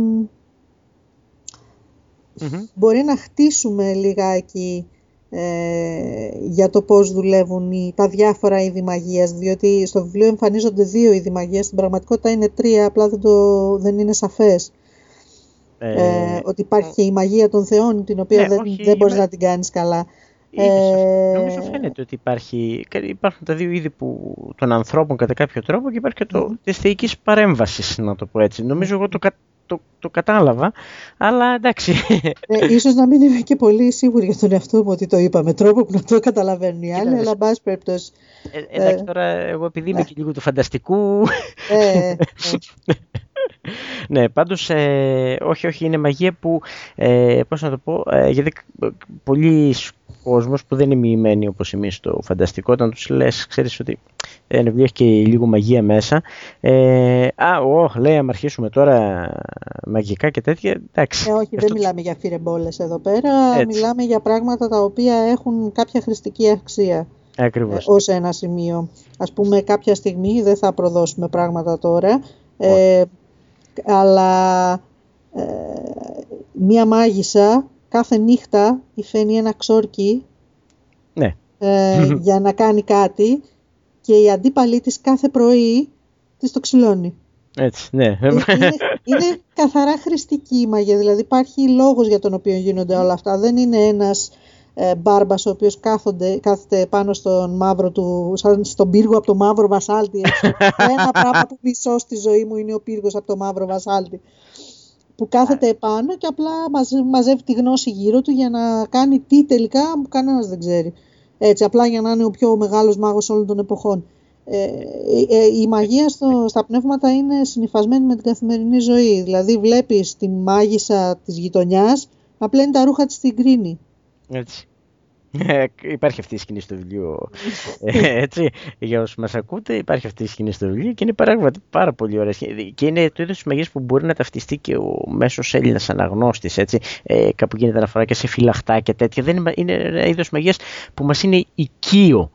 Μμμ. μπορεί να χτίσουμε λιγάκι ε, για το πώς δουλεύουν οι, τα διάφορα είδη μαγείας, διότι στο βιβλίο εμφανίζονται δύο είδη μαγείας, στην πραγματικότητα είναι τρία, απλά δεν, το, δεν είναι σαφές. Ε, ότι υπάρχει και η μαγεία των θεών, την οποία ναι, δεν, όχι, δεν μπορείς με- να την κάνεις καλά. είδες αυτό. Ε, Νομίζω φαίνεται ότι υπάρχει, υπάρχουν τα δύο είδη που, των ανθρώπων κατά κάποιο τρόπο και υπάρχει και το Μμμ. της θεϊκής παρέμβασης, να το πω έτσι. Νομίζω εγώ το, κα- το, το κατάλαβα, αλλά εντάξει. Ε, ίσως να μην είμαι και πολύ σίγουρη για τον εαυτό μου ότι το είπα με τρόπο που να το καταλαβαίνουν οι άλλοι, Κοίταξε. αλλά εν πάση περιπτώσει. Ε, εντάξει, Ε, τώρα εγώ επειδή είμαι και λίγο του φανταστικού, Ε, ε, ναι, πάντως, ε, όχι, όχι, είναι μαγεία που, ε, πώς να το πω, ε, γιατί πολλοί κόσμος που δεν είναι μοιημένοι όπως εμείς στο φανταστικό, όταν τους λες, ξέρεις ότι ένα βιβλίο έχει και λίγο μαγεία μέσα. Ε, α, ο, λέει, αν αρχίσουμε τώρα μαγικά και τέτοια, εντάξει. Ε, όχι, δεν μιλάμε για φιρεμπόλες εδώ πέρα, μιλάμε για πράγματα τα οποία έχουν κάποια χρηστική αξία. Ακριβώς. Ε, ως ένα σημείο. Ας πούμε κάποια στιγμή, δεν θα προδώσουμε πράγματα τώρα, ε, αλλά ε, μία μάγισσα κάθε νύχτα υφαίνει ένα ξόρκι ναι. ε, για να κάνει κάτι και η αντίπαλή της κάθε πρωί της το ξυλώνει. Έτσι, ναι. Ε, είναι, είναι καθαρά χρηστική η μαγεία, δηλαδή υπάρχει λόγος για τον οποίο γίνονται όλα αυτά. Δεν είναι ένας ε, μπάρμπας ο οποίος κάθεται πάνω στον μαύρο του, σαν στον πύργο από το μαύρο βασάλτη. Ένα πράγμα που μισώ στη ζωή μου είναι ο πύργος από το μαύρο βασάλτη. Που κάθεται επάνω και απλά μαζεύει τη γνώση γύρω του για να κάνει τι τελικά που κανένας δεν ξέρει. Έτσι, απλά για να είναι ο πιο μεγάλος μάγος όλων των εποχών. Ε, ε, η μαγεία στο, στα πνεύματα είναι συνυφασμένη με την καθημερινή ζωή. Δηλαδή βλέπεις τη μάγισσα της γειτονιάς να πλένει τα ρούχα της στην κρίνη. Έτσι. Ε, υπάρχει αυτή η σκηνή στο βιβλίο. Ε, έτσι, για όσους μας ακούτε, υπάρχει αυτή η σκηνή στο βιβλίο και είναι πραγματικά πάρα πολύ ωραία. Και είναι το είδος της μαγείας που μπορεί να ταυτιστεί και ο μέσος Έλληνας αναγνώστης. Ε, κάπου γίνεται αναφορά και σε φυλαχτά και τέτοια. Δεν είναι, είναι ένα είδος μαγείας που μας είναι οικείο.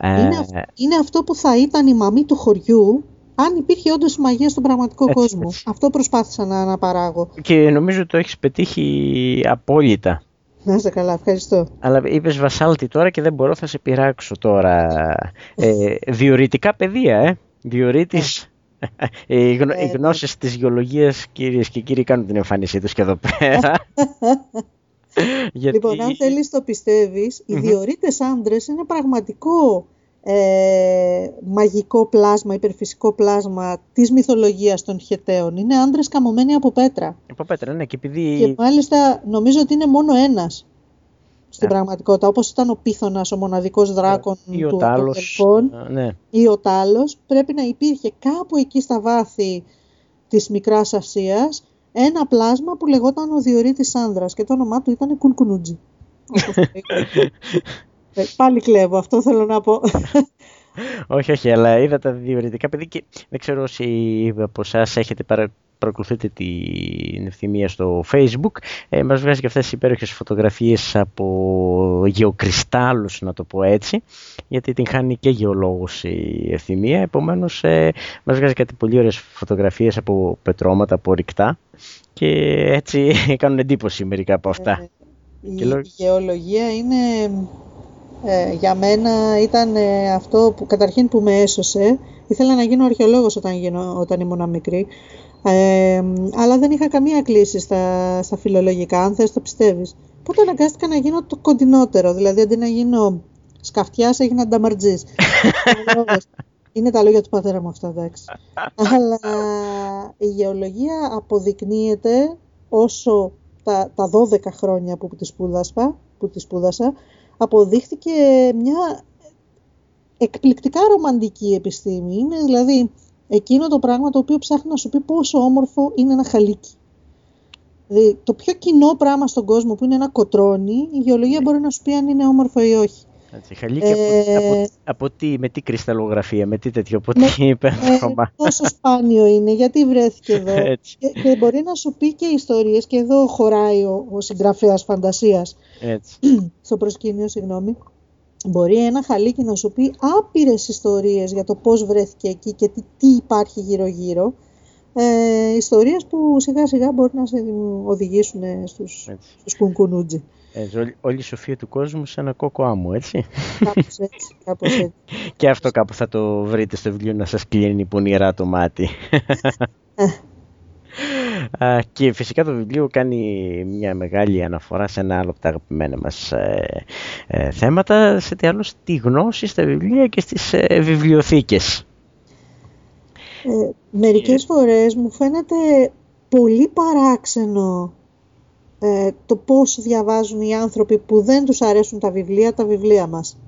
Ε, είναι, είναι αυτό που θα ήταν η μαμή του χωριού αν υπήρχε όντως μαγεία στον πραγματικό έτσι, κόσμο. Έτσι. Αυτό προσπάθησα να αναπαράγω. Και νομίζω ότι το έχεις πετύχει απόλυτα. Να είσαι καλά, ευχαριστώ. Αλλά είπες βασάλτη τώρα και δεν μπορώ, θα σε πειράξω τώρα. Ε, διορητικά παιδεία, ε. Διορίτης. οι, γνω, ε, οι γνώσεις της γεωλογίας, κυρίες και κύριοι, κάνουν την εμφάνισή τους και εδώ πέρα. Γιατί... Λοιπόν, αν θέλεις το πιστεύεις, οι διορίτες άντρες είναι πραγματικό ε, μαγικό πλάσμα, υπερφυσικό πλάσμα της μυθολογίας των χεταίων. Είναι άντρες καμωμένοι από πέτρα. Από πέτρα, ναι. Και, επειδή... και μάλιστα νομίζω ότι είναι μόνο ένας στην πραγματικότητα, όπως ήταν ο Πίθωνας, ο μοναδικός δράκων ή του Τάλος, ναι. ή ο Τάλος, πρέπει να υπήρχε κάπου εκεί στα βάθη της Μικράς Ασίας ένα πλάσμα που λεγόταν ο Διορίτης Άνδρας και το όνομά του ήταν Κουνκουνουτζι. Ε, πάλι κλέβω, αυτό θέλω να πω. όχι, όχι, αλλά είδα τα διορητικά παιδί και δεν ξέρω όσοι από εσάς έχετε παρα, παρακολουθείτε την ευθυμία στο facebook ε, μας βγάζει και αυτές τις υπέροχες φωτογραφίες από γεωκριστάλλους να το πω έτσι γιατί την χάνει και γεωλόγος η ευθυμία επομένως ε, μας βγάζει κάτι πολύ ωραίες φωτογραφίες από πετρώματα, από ρηκτά και έτσι κάνουν εντύπωση μερικά από αυτά. Ε, η, η γεωλογία είναι ε, για μένα ήταν ε, αυτό που καταρχήν που με έσωσε. Ήθελα να γίνω αρχαιολόγος όταν, γίνω, όταν ήμουν μικρή. Ε, αλλά δεν είχα καμία κλίση στα, στα φιλολογικά, αν θες το πιστεύεις. Οπότε αναγκάστηκα να γίνω το κοντινότερο, δηλαδή αντί να γίνω σκαφτιάς έγινα νταμαρτζής. Είναι τα λόγια του πατέρα μου αυτά, εντάξει. αλλά η γεωλογία αποδεικνύεται όσο τα, τα 12 χρόνια που τη σπούδασα, που τη σπούδασα αποδείχθηκε μια εκπληκτικά ρομαντική επιστήμη. Είναι δηλαδή εκείνο το πράγμα το οποίο ψάχνει να σου πει πόσο όμορφο είναι ένα χαλίκι. Δηλαδή, το πιο κοινό πράγμα στον κόσμο που είναι ένα κοτρόνι, η γεωλογία μπορεί να σου πει αν είναι όμορφο ή όχι. Έτσι, χαλίκι ε, από, από, από, τι, με τι κρυσταλλογραφία, με τι τέτοιο, από τι υπέροχα. Ε, πόσο σπάνιο είναι, γιατί βρέθηκε εδώ. Και, και, μπορεί να σου πει και ιστορίες, και εδώ χωράει ο, ο συγγραφέας φαντασίας. Έτσι. στο προσκήνιο, συγγνώμη. Μπορεί ένα χαλίκι να σου πει άπειρες ιστορίες για το πώς βρέθηκε εκεί και τι, τι υπάρχει γύρω-γύρω. Ε, ιστορίες που σιγά σιγά μπορεί να σε οδηγήσουν στους, στους κουνκουνούτζι. Ε, όλη η σοφία του κόσμου σε ένα κόκο άμμο, έτσι. Κάπως έτσι, κάπως έτσι. και αυτό κάπου θα το βρείτε στο βιβλίο να σας κλείνει πονηρά το μάτι. και φυσικά το βιβλίο κάνει μια μεγάλη αναφορά σε ένα άλλο από τα αγαπημένα μας ε, ε, θέματα, σε τι άλλο στη γνώση, στα βιβλία και στις ε, βιβλιοθήκες. Ε, μερικές φορές μου φαίνεται πολύ παράξενο ε, το πώς διαβάζουν οι άνθρωποι που δεν τους αρέσουν τα βιβλία, τα βιβλία μας.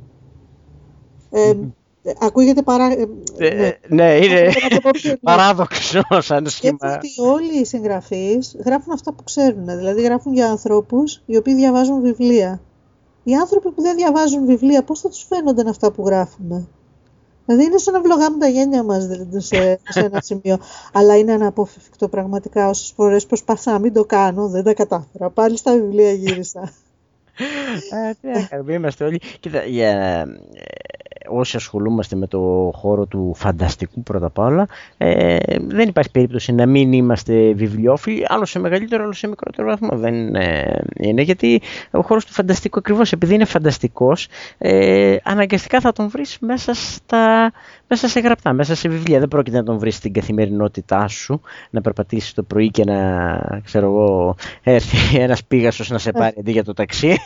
Ε, Ε, ακούγεται παρά... Ε, ναι. ναι, είναι παράδοξο σαν σχήμα. Και ότι όλοι οι συγγραφείς γράφουν αυτά που ξέρουν. Δηλαδή γράφουν για ανθρώπους οι οποίοι διαβάζουν βιβλία. Οι άνθρωποι που δεν διαβάζουν βιβλία, πώς θα τους φαίνονται αυτά που γράφουν. Δηλαδή είναι σαν να βλογάμε τα γένια μας σε, σε ένα σημείο. Αλλά είναι αναπόφευκτο πραγματικά. Όσες φορές προσπαθά να μην το κάνω, δεν τα κατάφερα. Πάλι στα βιβλία γύρισα. Ε, τι να κάνουμε, είμαστε όλοι. Κοίτα, για, όσοι ασχολούμαστε με το χώρο του φανταστικού πρώτα απ' όλα, ε, δεν υπάρχει περίπτωση να μην είμαστε βιβλιόφιλοι, άλλο σε μεγαλύτερο, άλλο σε μικρότερο βαθμό. Δεν ε, είναι, γιατί ο χώρος του φανταστικού ακριβώς επειδή είναι φανταστικός, ε, αναγκαστικά θα τον βρεις μέσα, στα, μέσα σε γραπτά, μέσα σε βιβλία. Δεν πρόκειται να τον βρεις στην καθημερινότητά σου, να περπατήσεις το πρωί και να, ξέρω εγώ, έρθει ένας πήγασος να σε πάρει αντί για το ταξί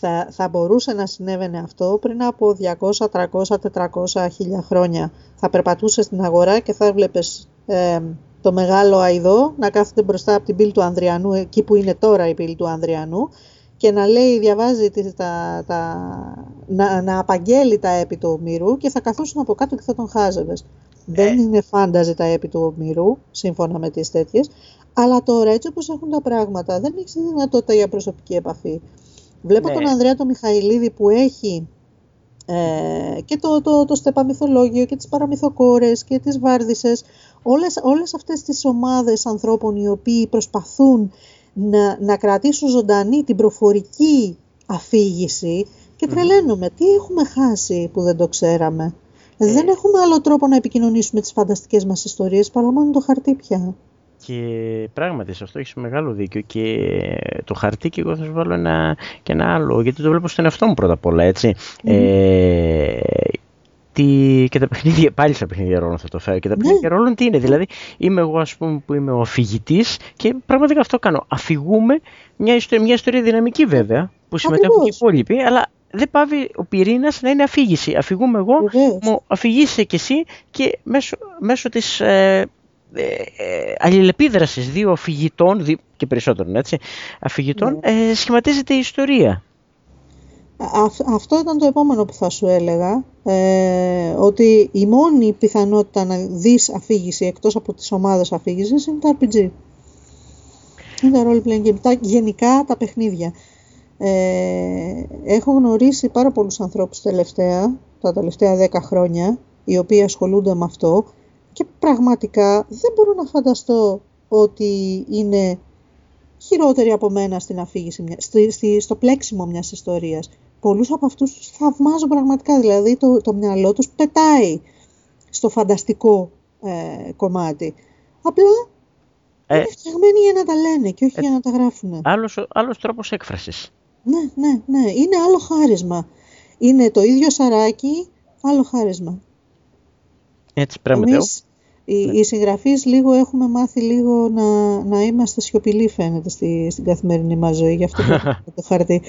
θα, θα μπορούσε να συνέβαινε αυτό πριν από 200, 300, 400, χίλια χρόνια. Θα περπατούσε στην αγορά και θα βλέπεις ε, το μεγάλο αηδό να κάθεται μπροστά από την πύλη του Ανδριανού, εκεί που είναι τώρα η πύλη του Ανδριανού, και να λέει, διαβάζει τα, τα, να, να απαγγέλει τα έπι του ομήρου και θα καθόσουν από κάτω και θα τον χάζευες. Δεν ε. είναι φάνταζε τα έπι του ομήρου, σύμφωνα με τις τέτοιες, αλλά τώρα έτσι όπως έχουν τα πράγματα δεν έχει δυνατότητα για προσωπική επαφή. Βλέπω ναι. τον Ανδρέα τον Μιχαηλίδη που έχει ε, και το, το, το στεπαμυθολόγιο και τις παραμυθοκόρες και τις βάρδισες, όλες, όλες αυτές τις ομάδες ανθρώπων οι οποίοι προσπαθούν να, να κρατήσουν ζωντανή την προφορική αφήγηση και τρελαίνουμε. Τι έχουμε χάσει που δεν το ξέραμε; Ε. Δεν έχουμε άλλο τρόπο να επικοινωνήσουμε τις φανταστικές μας ιστορίες παρά μόνο το χαρτί πια. Και πράγματι σε αυτό έχεις μεγάλο δίκιο και το χαρτί και εγώ θα σου βάλω ένα, και ένα άλλο γιατί το βλέπω στον εαυτό μου πρώτα απ' όλα έτσι. Ε, τι, και τα παιχνίδια, πάλι στα παιχνίδια ρόλων θα το φέρω και τα ναι. παιχνίδια ρόλων τι είναι, δηλαδή είμαι εγώ ας πούμε που είμαι ο αφηγητής και πραγματικά αυτό κάνω, αφηγούμε μια ιστορία, μια ιστορία δυναμική βέβαια που συμμετέχουν και οι υπόλοιποι αλλά δεν πάβει ο πυρήνας να είναι αφήγηση. Αφηγούμε εγώ, μου αφηγήσει και εσύ και μέσω, μέσω της ε, ε, ε, αλληλεπίδρασης δύο αφηγητών, δύο, και περισσότερων έτσι, αφηγητών, ναι. ε, σχηματίζεται η ιστορία. αυτό ήταν το επόμενο που θα σου έλεγα, ε, ότι η μόνη πιθανότητα να δεις αφήγηση εκτός από τις ομάδες αφήγησης είναι τα RPG. Είναι τα role playing game, γενικά τα παιχνίδια. Ε, έχω γνωρίσει πάρα πολλούς ανθρώπους τελευταία, τα τελευταία δέκα χρόνια, οι οποίοι ασχολούνται με αυτό και πραγματικά δεν μπορώ να φανταστώ ότι είναι χειρότεροι από μένα στην αφήγηση, στο πλέξιμο μιας ιστορίας. Πολλούς από αυτούς τους θαυμάζω πραγματικά, δηλαδή το, το μυαλό τους πετάει στο φανταστικό ε, κομμάτι. Απλά ε, είναι φτιαγμένοι για να τα λένε και όχι ε, για να τα γράφουν. Άλλος, άλλος τρόπος έκφρασης. Ναι, ναι, ναι. Είναι άλλο χάρισμα. Είναι το ίδιο σαράκι, άλλο χάρισμα. Έτσι πράγματι. Εμείς, οι, ναι. οι συγγραφείς λίγο έχουμε μάθει λίγο να, να είμαστε σιωπηλοί φαίνεται στη, στην καθημερινή μας ζωή, γι' αυτό το χαρτί.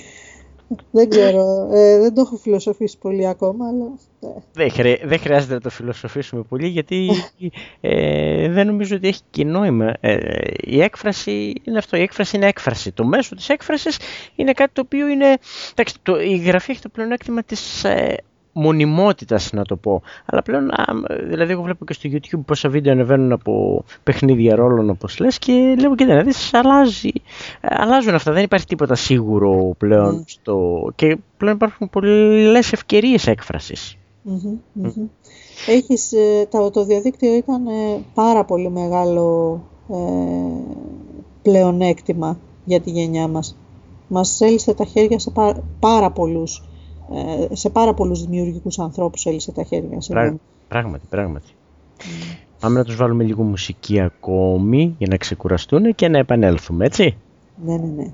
Δεν ξέρω, ε, δεν το έχω φιλοσοφήσει πολύ ακόμα, αλλά... Ε. Δεν, χρει, δεν χρειάζεται να το φιλοσοφήσουμε πολύ, γιατί ε, δεν νομίζω ότι έχει και νόημα. Ε, η έκφραση είναι αυτό, η έκφραση είναι έκφραση. Το μέσο της έκφρασης είναι κάτι το οποίο είναι... Εντάξει, το, η γραφή έχει το πλεονέκτημα της ε, μονιμότητας να το πω. Αλλά πλέον, δηλαδή εγώ βλέπω και στο YouTube πόσα βίντεο ανεβαίνουν από παιχνίδια ρόλων όπως λες και λέω και δεν δεις, αλλάζει, αλλάζουν αυτά, δεν υπάρχει τίποτα σίγουρο πλέον mm. στο... και πλέον υπάρχουν πολλές ευκαιρίες έκφρασης. Mm-hmm, mm-hmm. Έχεις, ε, το, το διαδίκτυο ήταν ε, πάρα πολύ μεγάλο ε, πλεονέκτημα για τη γενιά μας. Μας έλυσε τα χέρια σε πάρα, πάρα πολλούς ε, σε πάρα πολλούς δημιουργικούς ανθρώπους έλυσε τα χέρια. Σε πράγματι, πράγματι. Mm. Πάμε να τους βάλουμε λίγο μουσική ακόμη για να ξεκουραστούν και να επανέλθουμε, έτσι; Ναι, ναι, ναι.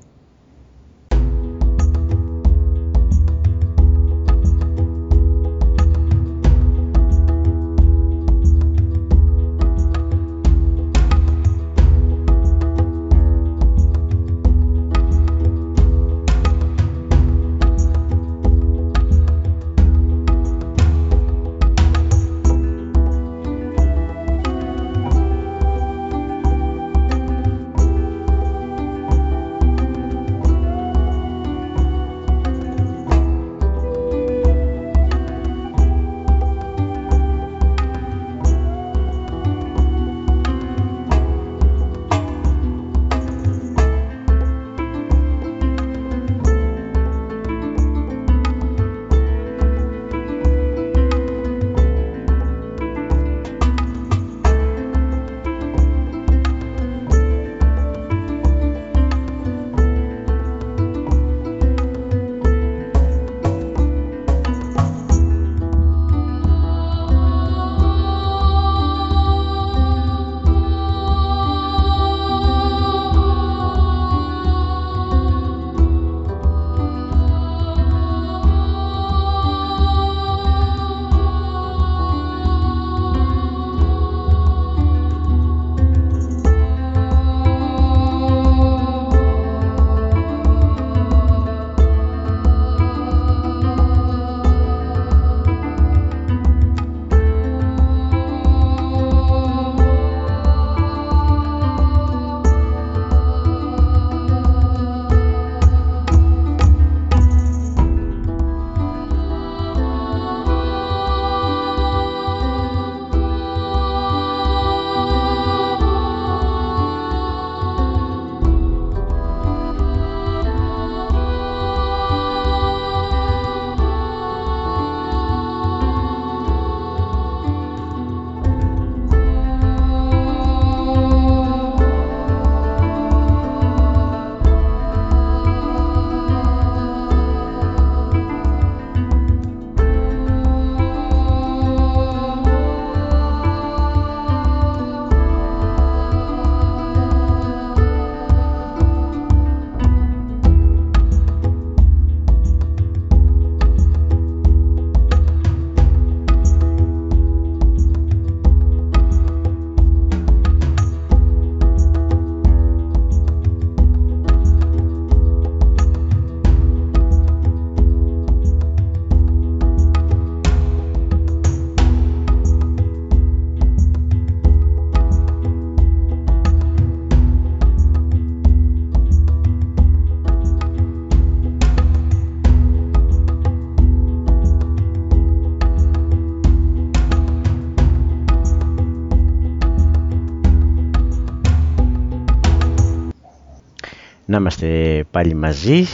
Μαζί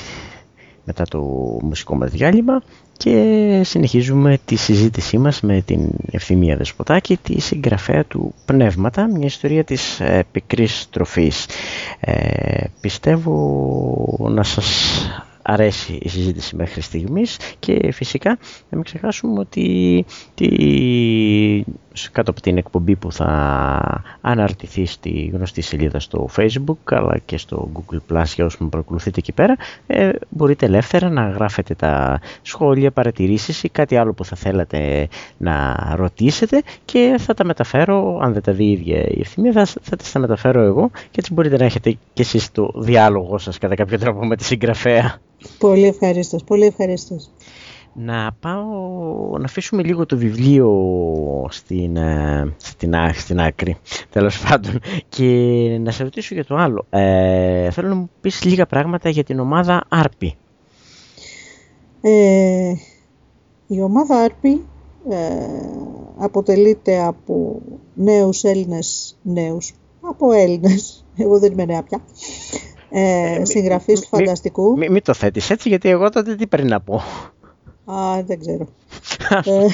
μετά το μουσικό μας διάλειμμα και συνεχίζουμε τη συζήτησή μας με την Ευθυμία Δεσποτάκη, τη συγγραφέα του Πνεύματα, μια ιστορία της ε, πικρής τροφής. Ε, πιστεύω να σας αρέσει η συζήτηση μέχρι στιγμής και φυσικά να μην ξεχάσουμε ότι τη, κάτω από την εκπομπή που θα αναρτηθεί στη γνωστή σελίδα στο facebook αλλά και στο google plus για όσους με παρακολουθείτε εκεί πέρα ε, μπορείτε ελεύθερα να γράφετε τα σχόλια, παρατηρήσεις ή κάτι άλλο που θα θέλατε να ρωτήσετε και θα τα μεταφέρω, αν δεν τα δει η ίδια η ευθυμία θα, θα τα μεταφέρω εγώ και έτσι μπορείτε να έχετε και εσείς το διάλογο σας κατά κάποιο τρόπο με τη συγγραφέα. Πολύ ευχαριστώ, πολύ ευχαριστώ. Να πάω, να αφήσουμε λίγο το βιβλίο στην, ε, στην, στην άκρη, τέλος πάντων, και να σε ρωτήσω για το άλλο. Ε, θέλω να μου πεις λίγα πράγματα για την ομάδα Άρπη. Ε, η ομάδα Άρπη ε, αποτελείται από νέους Έλληνες, νέους, από Έλληνες, εγώ δεν είμαι νέα πια, ε, ε συγγραφής του φανταστικού. Μην μη το θέτεις έτσι, γιατί εγώ τότε τι πρέπει να πω. Α, δεν ξέρω. ε,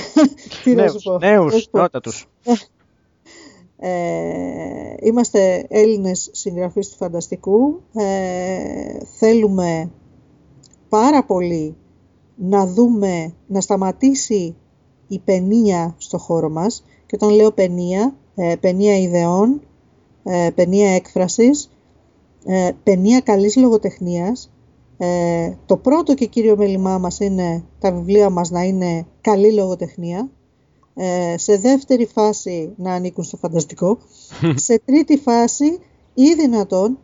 τι να σου πω. Νέους, τους. Ε, είμαστε Έλληνες συγγραφείς του φανταστικού. Ε, θέλουμε πάρα πολύ να δούμε, να σταματήσει η παινία στο χώρο μας. Και όταν λέω παινία, ε, παινία ιδεών, ε, παινία έκφρασης, ε, παινία καλής λογοτεχνίας. Ε, το πρώτο και κύριο μέλημά μας είναι τα βιβλία μας να είναι καλή λογοτεχνία. Ε, σε δεύτερη φάση να ανήκουν στο φανταστικό. σε τρίτη φάση ή δυνατόν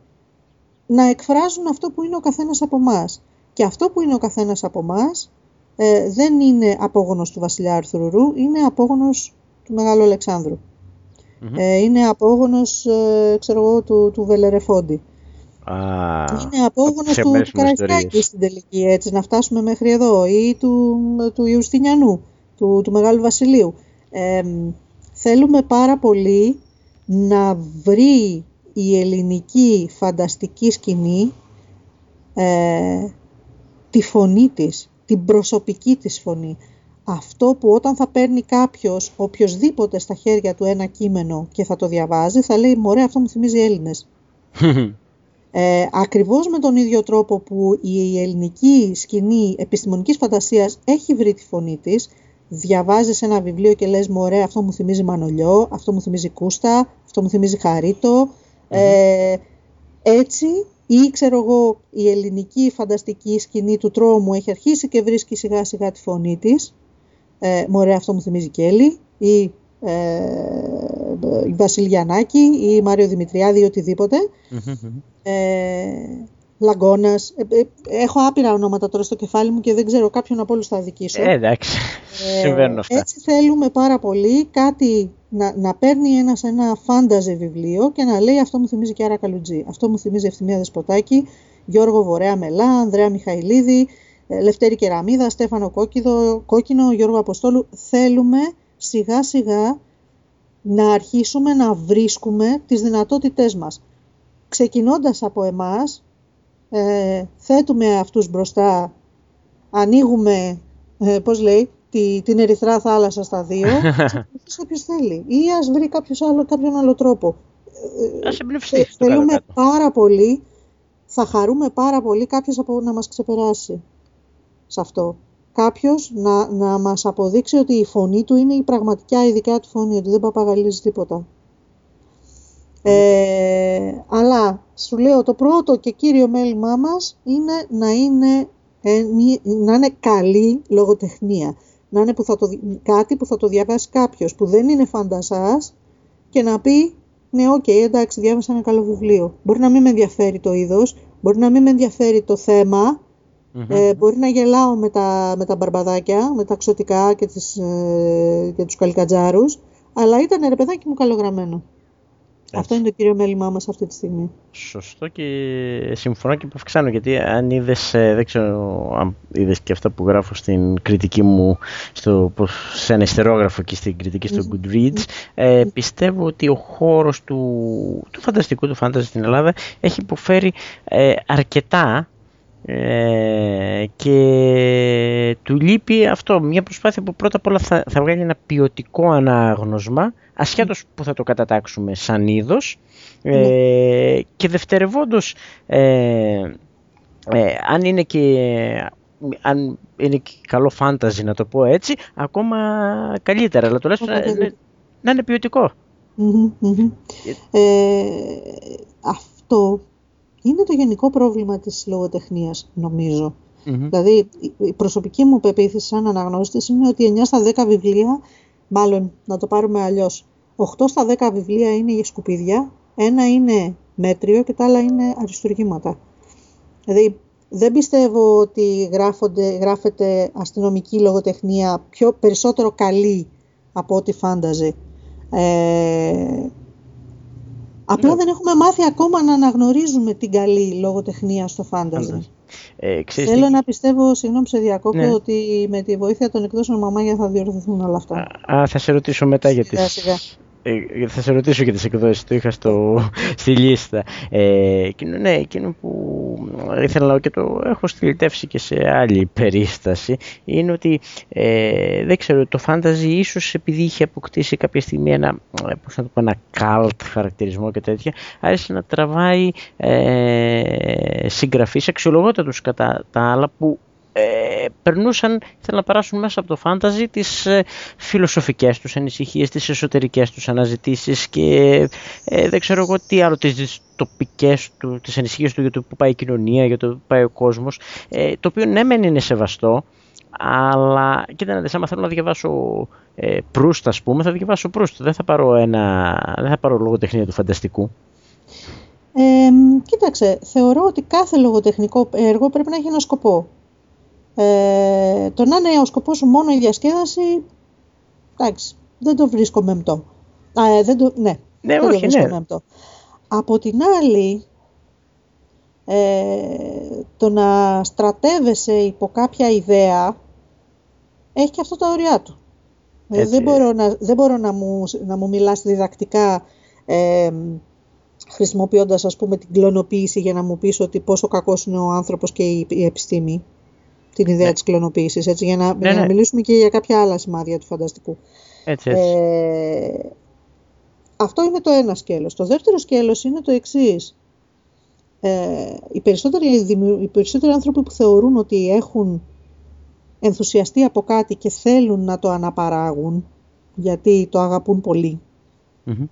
να εκφράζουν αυτό που είναι ο καθένας από εμάς. Και αυτό που είναι ο καθένας από εμάς ε, δεν είναι απόγονος του βασιλιά Αρθουρουρού, είναι απόγονος του Μεγάλου Ε, είναι απόγονος, ε, ξέρω εγώ, του, του Βελερεφόντη. είναι απόγονος του, του στην τελική, έτσι, να φτάσουμε μέχρι εδώ, ή του, του Ιουστινιανού, του, του Μεγάλου Βασιλείου. Ε, θέλουμε πάρα πολύ να βρει η ελληνική φανταστική σκηνή ε, τη φωνή της, την προσωπική της φωνή. Αυτό που όταν θα παίρνει κάποιος, οποιοδήποτε στα χέρια του ένα κείμενο και θα το διαβάζει, θα λέει «Μωρέ, αυτό μου θυμίζει Έλληνες». ε, ακριβώς με τον ίδιο τρόπο που η ελληνική σκηνή επιστημονικής φαντασίας έχει βρει τη φωνή της, διαβάζεις ένα βιβλίο και λες «Μωρέ, αυτό μου θυμίζει Μανολιό, αυτό μου θυμίζει Κούστα, αυτό μου θυμίζει Ε, έτσι ή ξέρω εγώ η ελληνική φανταστική σκηνή του τρόμου έχει αρχίσει και βρίσκει σιγά σιγά τη φωνή της. Ε, μωρέ αυτό μου θυμίζει Κέλλη ή ε, η Βασιλιανάκη ή Μάριο Δημητριάδη ή οτιδήποτε. Ε, Λαγκώνας. Ε, ε, έχω άπειρα ονόματα τώρα στο κεφάλι μου και δεν ξέρω κάποιον από όλους θα αδικήσω. Ε, εντάξει, ε, συμβαίνουν αυτά. Έτσι θέλουμε πάρα πολύ κάτι να, να παίρνει ένας ένα φάνταζε βιβλίο και να λέει αυτό μου θυμίζει και Άρα Καλουτζή, αυτό μου θυμίζει Ευθυμία Δεσποτάκη, Γιώργο Βορέα Μελά, Ανδρέα Μιχαηλίδη, ε, Λευτέρη Κεραμίδα, Στέφανο Κόκκιδο, Κόκκινο, Γιώργο Αποστόλου. Θέλουμε σιγά σιγά να αρχίσουμε να βρίσκουμε τις δυνατότητές μας. Ξεκινώντας από εμάς, ε, θέτουμε αυτούς μπροστά, ανοίγουμε, ε, πώς λέει, τη, την ερυθρά θάλασσα στα δύο, σε όποιος θέλει; Ή ας βρει κάποιος άλλο, κάποιον άλλο τρόπο. Ας εμπνευστείς. Ε, θέλουμε πάρα πολύ, θα χαρούμε πάρα πολύ κάποιος από να μας ξεπεράσει σε αυτό. Κάποιος να, να μας αποδείξει ότι η φωνή του είναι η πραγματικά ειδικά του φωνή, ότι δεν παπαγαλίζει τίποτα. Ε, αλλά σου λέω το πρώτο και κύριο μέλημά μας είναι να είναι, ε, να είναι καλή λογοτεχνία. Να είναι που θα το, κάτι που θα το διαβάσει κάποιος που δεν είναι φαντασάς και να πει ναι, OK, okay, εντάξει, διάβασα ένα καλό βιβλίο. Μπορεί να μην με ενδιαφέρει το είδος, μπορεί να μην με ενδιαφέρει το θεμα ε, μπορεί να γελάω με τα, με τα μπαρμπαδάκια, με τα ξωτικά και, τις, ε, και τους καλικατζάρους, αλλά ήταν ρε παιδάκι μου καλογραμμένο. Αυτό είναι το κύριο μέλημά μας αυτή τη στιγμή. Σωστό και συμφωνώ και αυξάνω γιατί αν είδες, ε, δεν ξέρω αν είδες και αυτά που γράφω στην κριτική μου στο, σε ένα ιστερόγραφο και στην κριτική στο Goodreads ε, πιστεύω ότι ο χώρος του, του φανταστικού, του φάνταζη στην Ελλάδα έχει υποφέρει ε, αρκετά ε, και του λείπει αυτό, μια προσπάθεια που πρώτα απ' όλα θα, θα βγάλει ένα ποιοτικό ανάγνωσμα ασχέτως που θα το κατατάξουμε σαν είδος. Ε, ναι. και δευτερευόντως ε, ε, αν είναι και αν είναι και καλό φάνταζι να το πω έτσι ακόμα καλύτερα αλλά τουλάχιστον να, να είναι ποιοτικό. Αυτό είναι το γενικό πρόβλημα της λογοτεχνίας δηλαδή η προσωπική μου πεποίθηση σαν αναγνώστης είναι ότι 9 στα 10 βιβλία Μάλλον, να το πάρουμε αλλιώς. 8 στα 10 βιβλία είναι για σκουπίδια, ένα είναι μέτριο και τα άλλα είναι αριστουργήματα. Δηλαδή, δεν πιστεύω ότι γράφονται, γράφεται αστυνομική λογοτεχνία πιο περισσότερο καλή από ό,τι φάνταζε. Ε, απλά ναι. δεν έχουμε μάθει ακόμα να αναγνωρίζουμε την καλή λογοτεχνία στο φάνταζε. Ε, Θέλω να πιστεύω, συγγνώμη σε διακόπτω, ναι. ότι με τη βοήθεια των εκδόσεων μαμάγια θα διορθωθούν όλα αυτά. Α, θα σε ρωτήσω μετά για τις, ε, θα σε ρωτήσω για τις εκδόσεις, το είχα στο, στη λίστα. Ε, εκείνο, ναι, εκείνο που ήθελα και το έχω στυλιτεύσει και σε άλλη περίσταση είναι ότι ε, δεν ξέρω, το φάνταζι ίσως επειδή είχε αποκτήσει κάποια στιγμή ένα, πώς να το πω, ένα cult χαρακτηρισμό και τέτοια, άρχισε να τραβάει ε, συγγραφείς αξιολογότατους κατά τα άλλα που ε, περνούσαν, ήθελαν να περάσουν μέσα από το φάνταζι τις ε, φιλοσοφικές τους ανησυχίες, τις εσωτερικές τους αναζητήσεις και ε, δεν ξέρω εγώ τι άλλο, τις τοπικές του, τις ανησυχίες του για το που πάει η κοινωνία, για το που πάει ο κόσμος, ε, το οποίο ναι μεν είναι σεβαστό, αλλά κοίτα να δεις, άμα θέλω να διαβάσω ε, Προύστ, ας πούμε, θα διαβάσω Προύστ. Δεν θα πάρω, ένα, δεν θα πάρω λογοτεχνία του φανταστικού. Ε, κοίταξε, θεωρώ ότι κάθε λογοτεχνικό έργο πρέπει να έχει ένα σκοπό. Ε, το να είναι ο σκοπός σου μόνο η διασκέδαση, εντάξει, δεν το βρίσκω μεμπτό. Α, ε, δεν το, ναι, ναι, δεν όχι, το βρίσκω ναι. Από την άλλη, ε, το να στρατεύεσαι υπό κάποια ιδέα έχει και αυτό τα ωριά του. Ε, δεν μπορώ, να, δεν μπορώ να, μου, να μου μιλάς διδακτικά ε, χρησιμοποιώντας ας πούμε την κλωνοποίηση για να μου πεις ότι πόσο κακός είναι ο άνθρωπος και η, η επιστήμη την ιδέα ναι. της κλωνοποίησης, έτσι, για να, ναι, να ναι. μιλήσουμε και για κάποια άλλα σημάδια του φανταστικού. Έτσι, έτσι. Ε, αυτό είναι το ένα σκέλος. Το δεύτερο σκέλος είναι το εξής. Ε, οι, περισσότεροι, οι περισσότεροι άνθρωποι που θεωρούν ότι έχουν ενθουσιαστεί από κάτι και θέλουν να το αναπαράγουν, γιατί το αγαπούν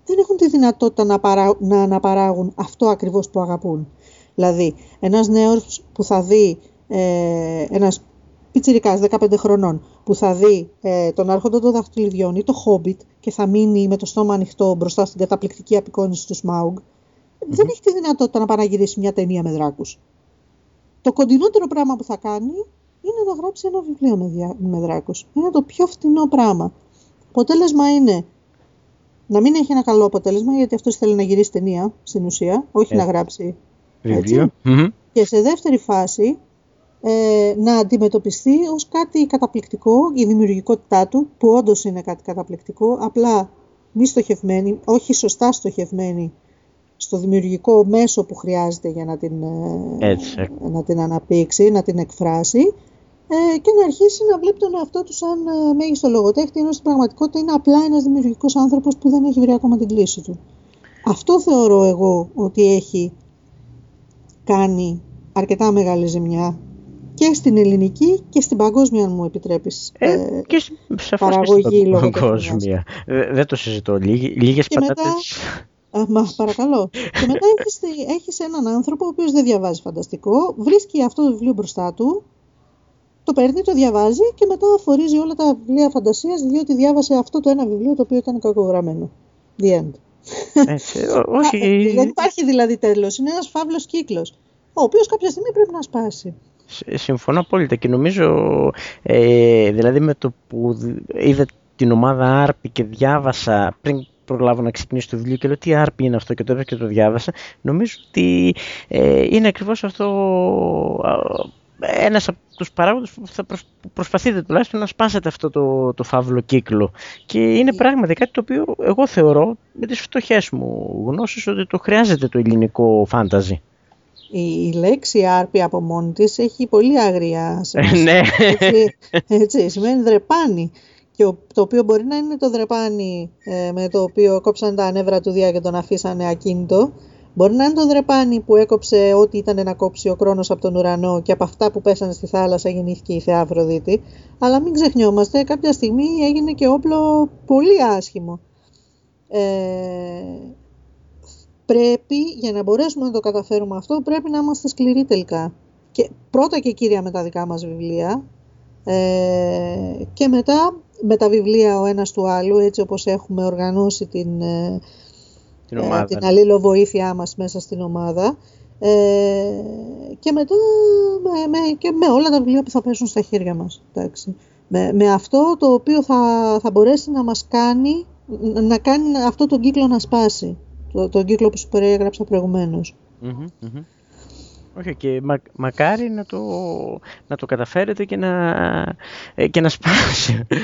δεν έχουν τη δυνατότητα να, παρά, να αναπαράγουν αυτό ακριβώς που αγαπούν. Δηλαδή, ένας νέος που θα δει ε, ένας πιτσιρικάς 15 χρονών που θα δει ε, τον άρχοντα των δαχτυλιδιών ή το Χόμπιτ και θα μείνει με το στόμα ανοιχτό μπροστά στην καταπληκτική απεικόνηση του σμαουγ δεν έχει τη δυνατότητα να παραγυρίσει μια ταινία με δράκους. Το κοντινότερο πράγμα που θα κάνει είναι να γράψει ένα βιβλίο με, δια... με δράκους. Είναι το πιο φτηνό πράγμα. Αποτέλεσμα είναι να μην έχει ένα καλό αποτέλεσμα, γιατί αυτός θέλει να γυρίσει ταινία στην ουσία, όχι ε. να γράψει βιβλίο. Και σε δεύτερη φάση ε, να αντιμετωπιστεί ως κάτι καταπληκτικό, η δημιουργικότητά του, που όντως είναι κάτι καταπληκτικό, απλά μη στοχευμένη, όχι σωστά στοχευμένη στο δημιουργικό μέσο που χρειάζεται για να την, ε, να την αναπτύξει, να την εκφράσει ε, και να αρχίσει να βλέπει τον εαυτό του σαν ε, μέγιστο λογοτέχνη, ενώ στην πραγματικότητα είναι απλά ένας δημιουργικός άνθρωπος που δεν έχει βρει ακόμα την κλίση του. Αυτό θεωρώ εγώ ότι έχει κάνει αρκετά μεγάλη ζημιά και στην ελληνική και στην παγκόσμια, αν μου επιτρέπεις, ε, ε και παραγωγή και στην παγκόσμια. Δεν το συζητώ. λίγες και πατάτες... Μετά, μα παρακαλώ. και μετά έχεις, έχεις έναν άνθρωπο ο οποίος δεν διαβάζει φανταστικό, βρίσκει αυτό το βιβλίο μπροστά του, το παίρνει, το διαβάζει και μετά αφορίζει όλα τα βιβλία φαντασίας διότι διάβασε αυτό το ένα βιβλίο το οποίο ήταν κακογραμμένο. The end. Έτσι, όχι... δεν υπάρχει δηλαδή τέλος, είναι ένας φαύλος κύκλος, ο οποίος κάποια στιγμή πρέπει να σπάσει. Συμφωνώ απόλυτα και νομίζω, ε, δηλαδή με το που είδα την ομάδα Άρπη και διάβασα πριν προλάβω να ξυπνήσω το βιβλίο και λέω τι άρπη είναι αυτό και το και το διάβασα, νομίζω ότι ε, είναι ακριβώς αυτό ένας από τους παράγοντες που θα προσπαθείτε τουλάχιστον να σπάσετε αυτό το, το φαύλο κύκλο. Και είναι πράγματι κάτι το οποίο εγώ θεωρώ με τις φτωχές μου γνώσεις ότι το χρειάζεται το ελληνικό φάνταζι. Η, η λέξη άρπη από μόνη της έχει πολύ άγρια σημασία. ναι. Έτσι, έτσι, σημαίνει δρεπάνι. Και το οποίο μπορεί να είναι το δρεπάνι ε, με το οποίο κόψαν τα νεύρα του Δία και τον αφήσανε ακίνητο Μπορεί να είναι το δρεπάνι που έκοψε ό,τι ήταν να κόψει ο χρόνος από τον ουρανό και από αυτά που πέσανε στη θάλασσα γεννήθηκε η Θεά Αφροδίτη. Αλλά μην ξεχνιόμαστε, κάποια στιγμή έγινε και όπλο πολύ άσχημο. Ε, πρέπει, για να μπορέσουμε να το καταφέρουμε αυτό, πρέπει να είμαστε σκληροί τελικά. Και πρώτα και κύρια με τα δικά μας βιβλία ε, και μετά με τα βιβλία ο ένας του άλλου, έτσι όπως έχουμε οργανώσει την... Ε, την, ε, ομάδα. την αλληλοβοήθειά μας μέσα στην ομάδα ε, και μετά με, με, και με όλα τα βιβλία που θα πέσουν στα χέρια μας. Εντάξει. Με, με αυτό το οποίο θα, θα μπορέσει να μας κάνει, να κάνει αυτό τον κύκλο να σπάσει. Το, τον κύκλο που σου περιέγραψα όχι και μα, μακάρι να το, να το καταφέρετε και να, ε, και να σπάσει. Ε,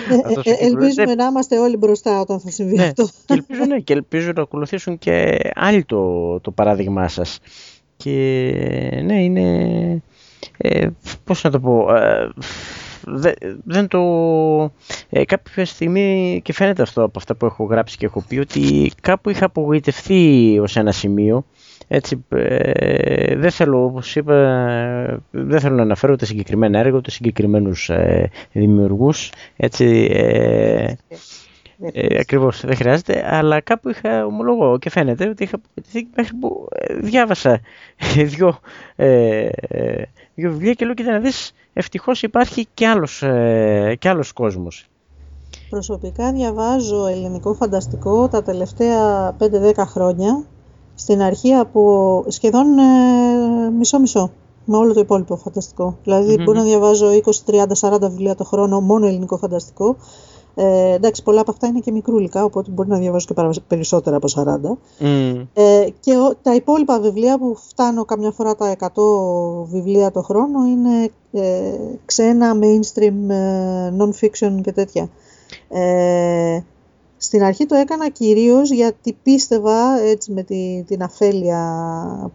ε, ελπίζουμε να είμαστε όλοι μπροστά όταν θα συμβεί ναι, αυτό. Και ελπίζω, ναι, και ελπίζω να ακολουθήσουν και άλλοι το, το παράδειγμά σας. Και ναι, είναι... Ε, πώς να το πω... δεν το... Ε, κάποια στιγμή και φαίνεται αυτό από αυτά που έχω γράψει και έχω πει ότι κάπου είχα απογοητευτεί ως ένα σημείο. Έτσι, ε, δεν θέλω, όπως είπα, δεν θέλω να αναφέρω ούτε συγκεκριμένα έργα, ούτε συγκεκριμένους ε, δημιουργούς, έτσι, ε, ε, ακριβώς, δεν χρειάζεται, αλλά κάπου είχα ομολογώ και φαίνεται ότι είχα μέχρι που ε, διάβασα δύο, ε, δύο βιβλία και λέω και να δεις, ευτυχώς υπάρχει και άλλος, ε, και άλλος κόσμος. Προσωπικά διαβάζω ελληνικό φανταστικό τα τελευταία 5-10 χρόνια στην αρχή από σχεδόν ε, μισό-μισό με όλο το υπόλοιπο φανταστικό. Δηλαδή mm-hmm. μπορώ να διαβάζω 20, 30, 40 βιβλία το χρόνο μόνο ελληνικό φανταστικό. Ε, εντάξει, πολλά από αυτά είναι και μικρούλικα, οπότε μπορεί να διαβάζω και περισσότερα από 40. Mm. Ε, και τα υπόλοιπα βιβλία που φτάνω καμιά φορά τα 100 βιβλία το χρόνο είναι ε, ξένα, mainstream, ε, non-fiction και τέτοια. Ε, στην αρχή το έκανα κυρίως γιατί πίστευα έτσι με τη, την αφέλεια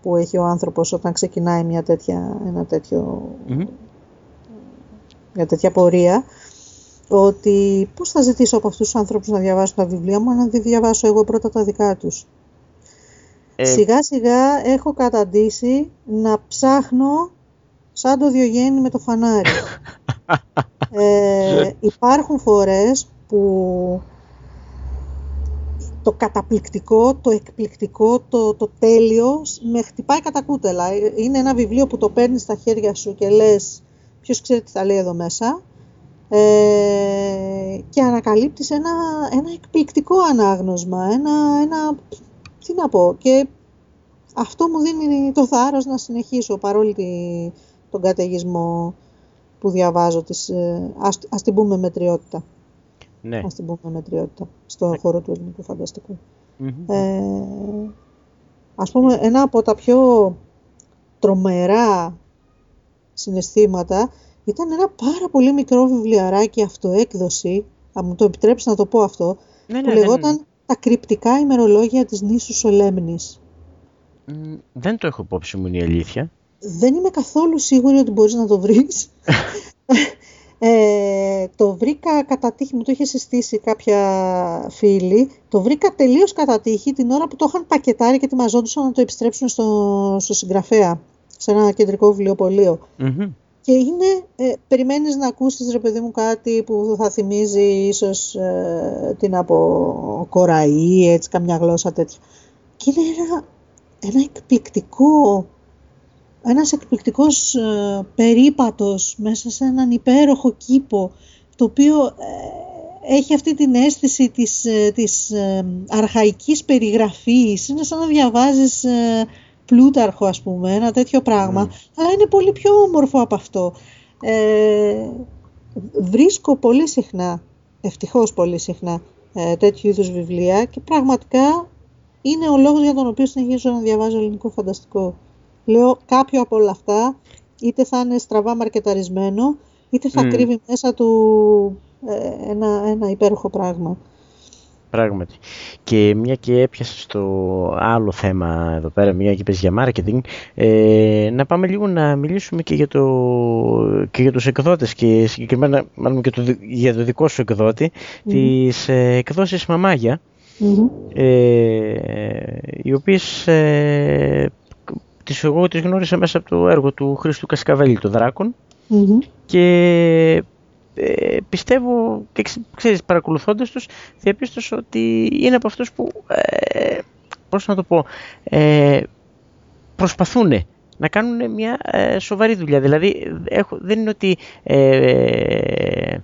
που έχει ο άνθρωπος όταν ξεκινάει μια τέτοια, ένα τέτοιο, μια τέτοια πορεία ότι πώς θα ζητήσω από αυτούς τους άνθρωπους να διαβάσουν τα βιβλία μου αν δεν διαβάσω εγώ πρώτα τα δικά τους. Ε... Σιγά σιγά έχω καταντήσει να ψάχνω σαν το Διογέννη με το φανάρι. ε, υπάρχουν φορές που το καταπληκτικό, το εκπληκτικό, το, το τέλειο με χτυπάει κατά κούτελα. Είναι ένα βιβλίο που το παίρνεις στα χέρια σου και λες ποιος ξέρει τι θα λέει εδώ μέσα ε, και ανακαλύπτεις ένα, ένα εκπληκτικό ανάγνωσμα, ένα, ένα, τι να πω, και αυτό μου δίνει το θάρρος να συνεχίσω παρόλο τον καταιγισμό που διαβάζω, της, ε, ας, ας την πούμε μετριότητα ναι. ας την πούμε μετριότητα, στον ναι. χώρο του ελληνικού Ε, ας πούμε, ένα από τα πιο τρομερά συναισθήματα ήταν ένα πάρα πολύ μικρό βιβλιαράκι αυτοέκδοση, θα μου το επιτρέψεις να το πω αυτό, ναι, που ναι, ναι, λεγόταν «Τα κρυπτικά ημερολόγια της νήσου Σολέμνης». δεν το έχω υπόψη μου, είναι η αλήθεια. Δεν είμαι καθόλου σίγουρη ότι μπορείς να το βρεις. Ε, το βρήκα κατά τύχη, μου το είχε συστήσει κάποια φίλη, το βρήκα τελείως κατά τύχη την ώρα που το είχαν πακετάρει και ετοιμαζόντουσαν να το επιστρέψουν στο, στο συγγραφέα, σε ένα κεντρικό Και είναι, ε, περιμένεις να ακούσεις ρε παιδί μου κάτι που θα θυμίζει ίσως ε, την από κοραή, έτσι καμιά γλώσσα τέτοια. Και είναι ένα, ένα εκπληκτικό ένας εκπληκτικός ε, περίπατος μέσα σε έναν υπέροχο κήπο το οποίο ε, έχει αυτή την αίσθηση της, ε, της ε, αρχαϊκής περιγραφής. Είναι σαν να διαβάζεις πλούταρχο ας πούμε, ένα τέτοιο πράγμα, mm. αλλά είναι πολύ πιο όμορφο από αυτό. βρίσκω πολύ συχνά, ευτυχώς πολύ συχνά, ε, τέτοιου είδους βιβλία και πραγματικά είναι ο λόγος για τον οποίο συνεχίζω να διαβάζω ελληνικό φανταστικό. Λέω κάποιο από όλα αυτά είτε θα είναι στραβά μαρκεταρισμένο είτε θα κρύβει μέσα του ε, ένα, ένα υπέροχο πράγμα. Πράγματι. Και μια και έπιασες στο άλλο θέμα εδώ πέρα, μια και είπες για marketing, ε, να πάμε λίγο να μιλήσουμε και για, το, και για τους εκδότες και συγκεκριμένα μάλλον και το, για το δικό σου εκδότη, mm-hmm. τις ε, εκδόσεις Μαμάγια, ε, οι οποίες ε, τις, εγώ τις γνώρισα μέσα από το έργο του Χρήστου Κασκαβέλη, το Δράκον, και ε, πιστεύω και ξέρεις παρακολουθώντας τους διαπίστωσα ότι είναι από αυτούς που ε, πώς να το πω ε, προσπαθούν να κάνουν μια ε, σοβαρή δουλειά. Δηλαδή έχω, δεν είναι ότι ε, ε,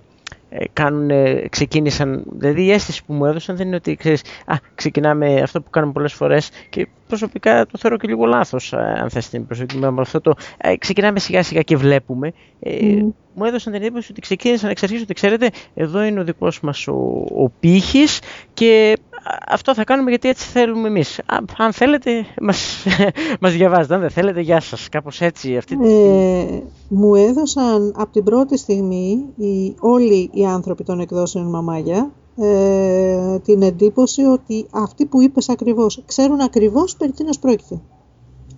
κάνουν, ξεκίνησαν, δηλαδή η αίσθηση που μου έδωσαν δεν είναι ότι ξέρεις, α, ξεκινάμε αυτό που κάνουμε πολλές φορές και προσωπικά το θεωρώ και λίγο λάθος αν θες την προσωπική με αυτό το ξεκινάμε σιγά σιγά και βλέπουμε μου έδωσαν την εντύπωση ότι ξεκίνησαν εξ αρχής ότι ξέρετε εδώ είναι ο δικός μας ο, ο πύχης και αυτό θα κάνουμε γιατί έτσι θέλουμε εμείς. αν θέλετε μας, μας διαβάζετε, αν δεν θέλετε γεια σας, κάπως έτσι. Αυτή... Ε, μου έδωσαν από την πρώτη στιγμή οι, όλοι οι άνθρωποι των εκδόσεων Μαμάγια ε, την εντύπωση ότι αυτοί που είπες ακριβώς ξέρουν ακριβώς περί τίνος πρόκειται.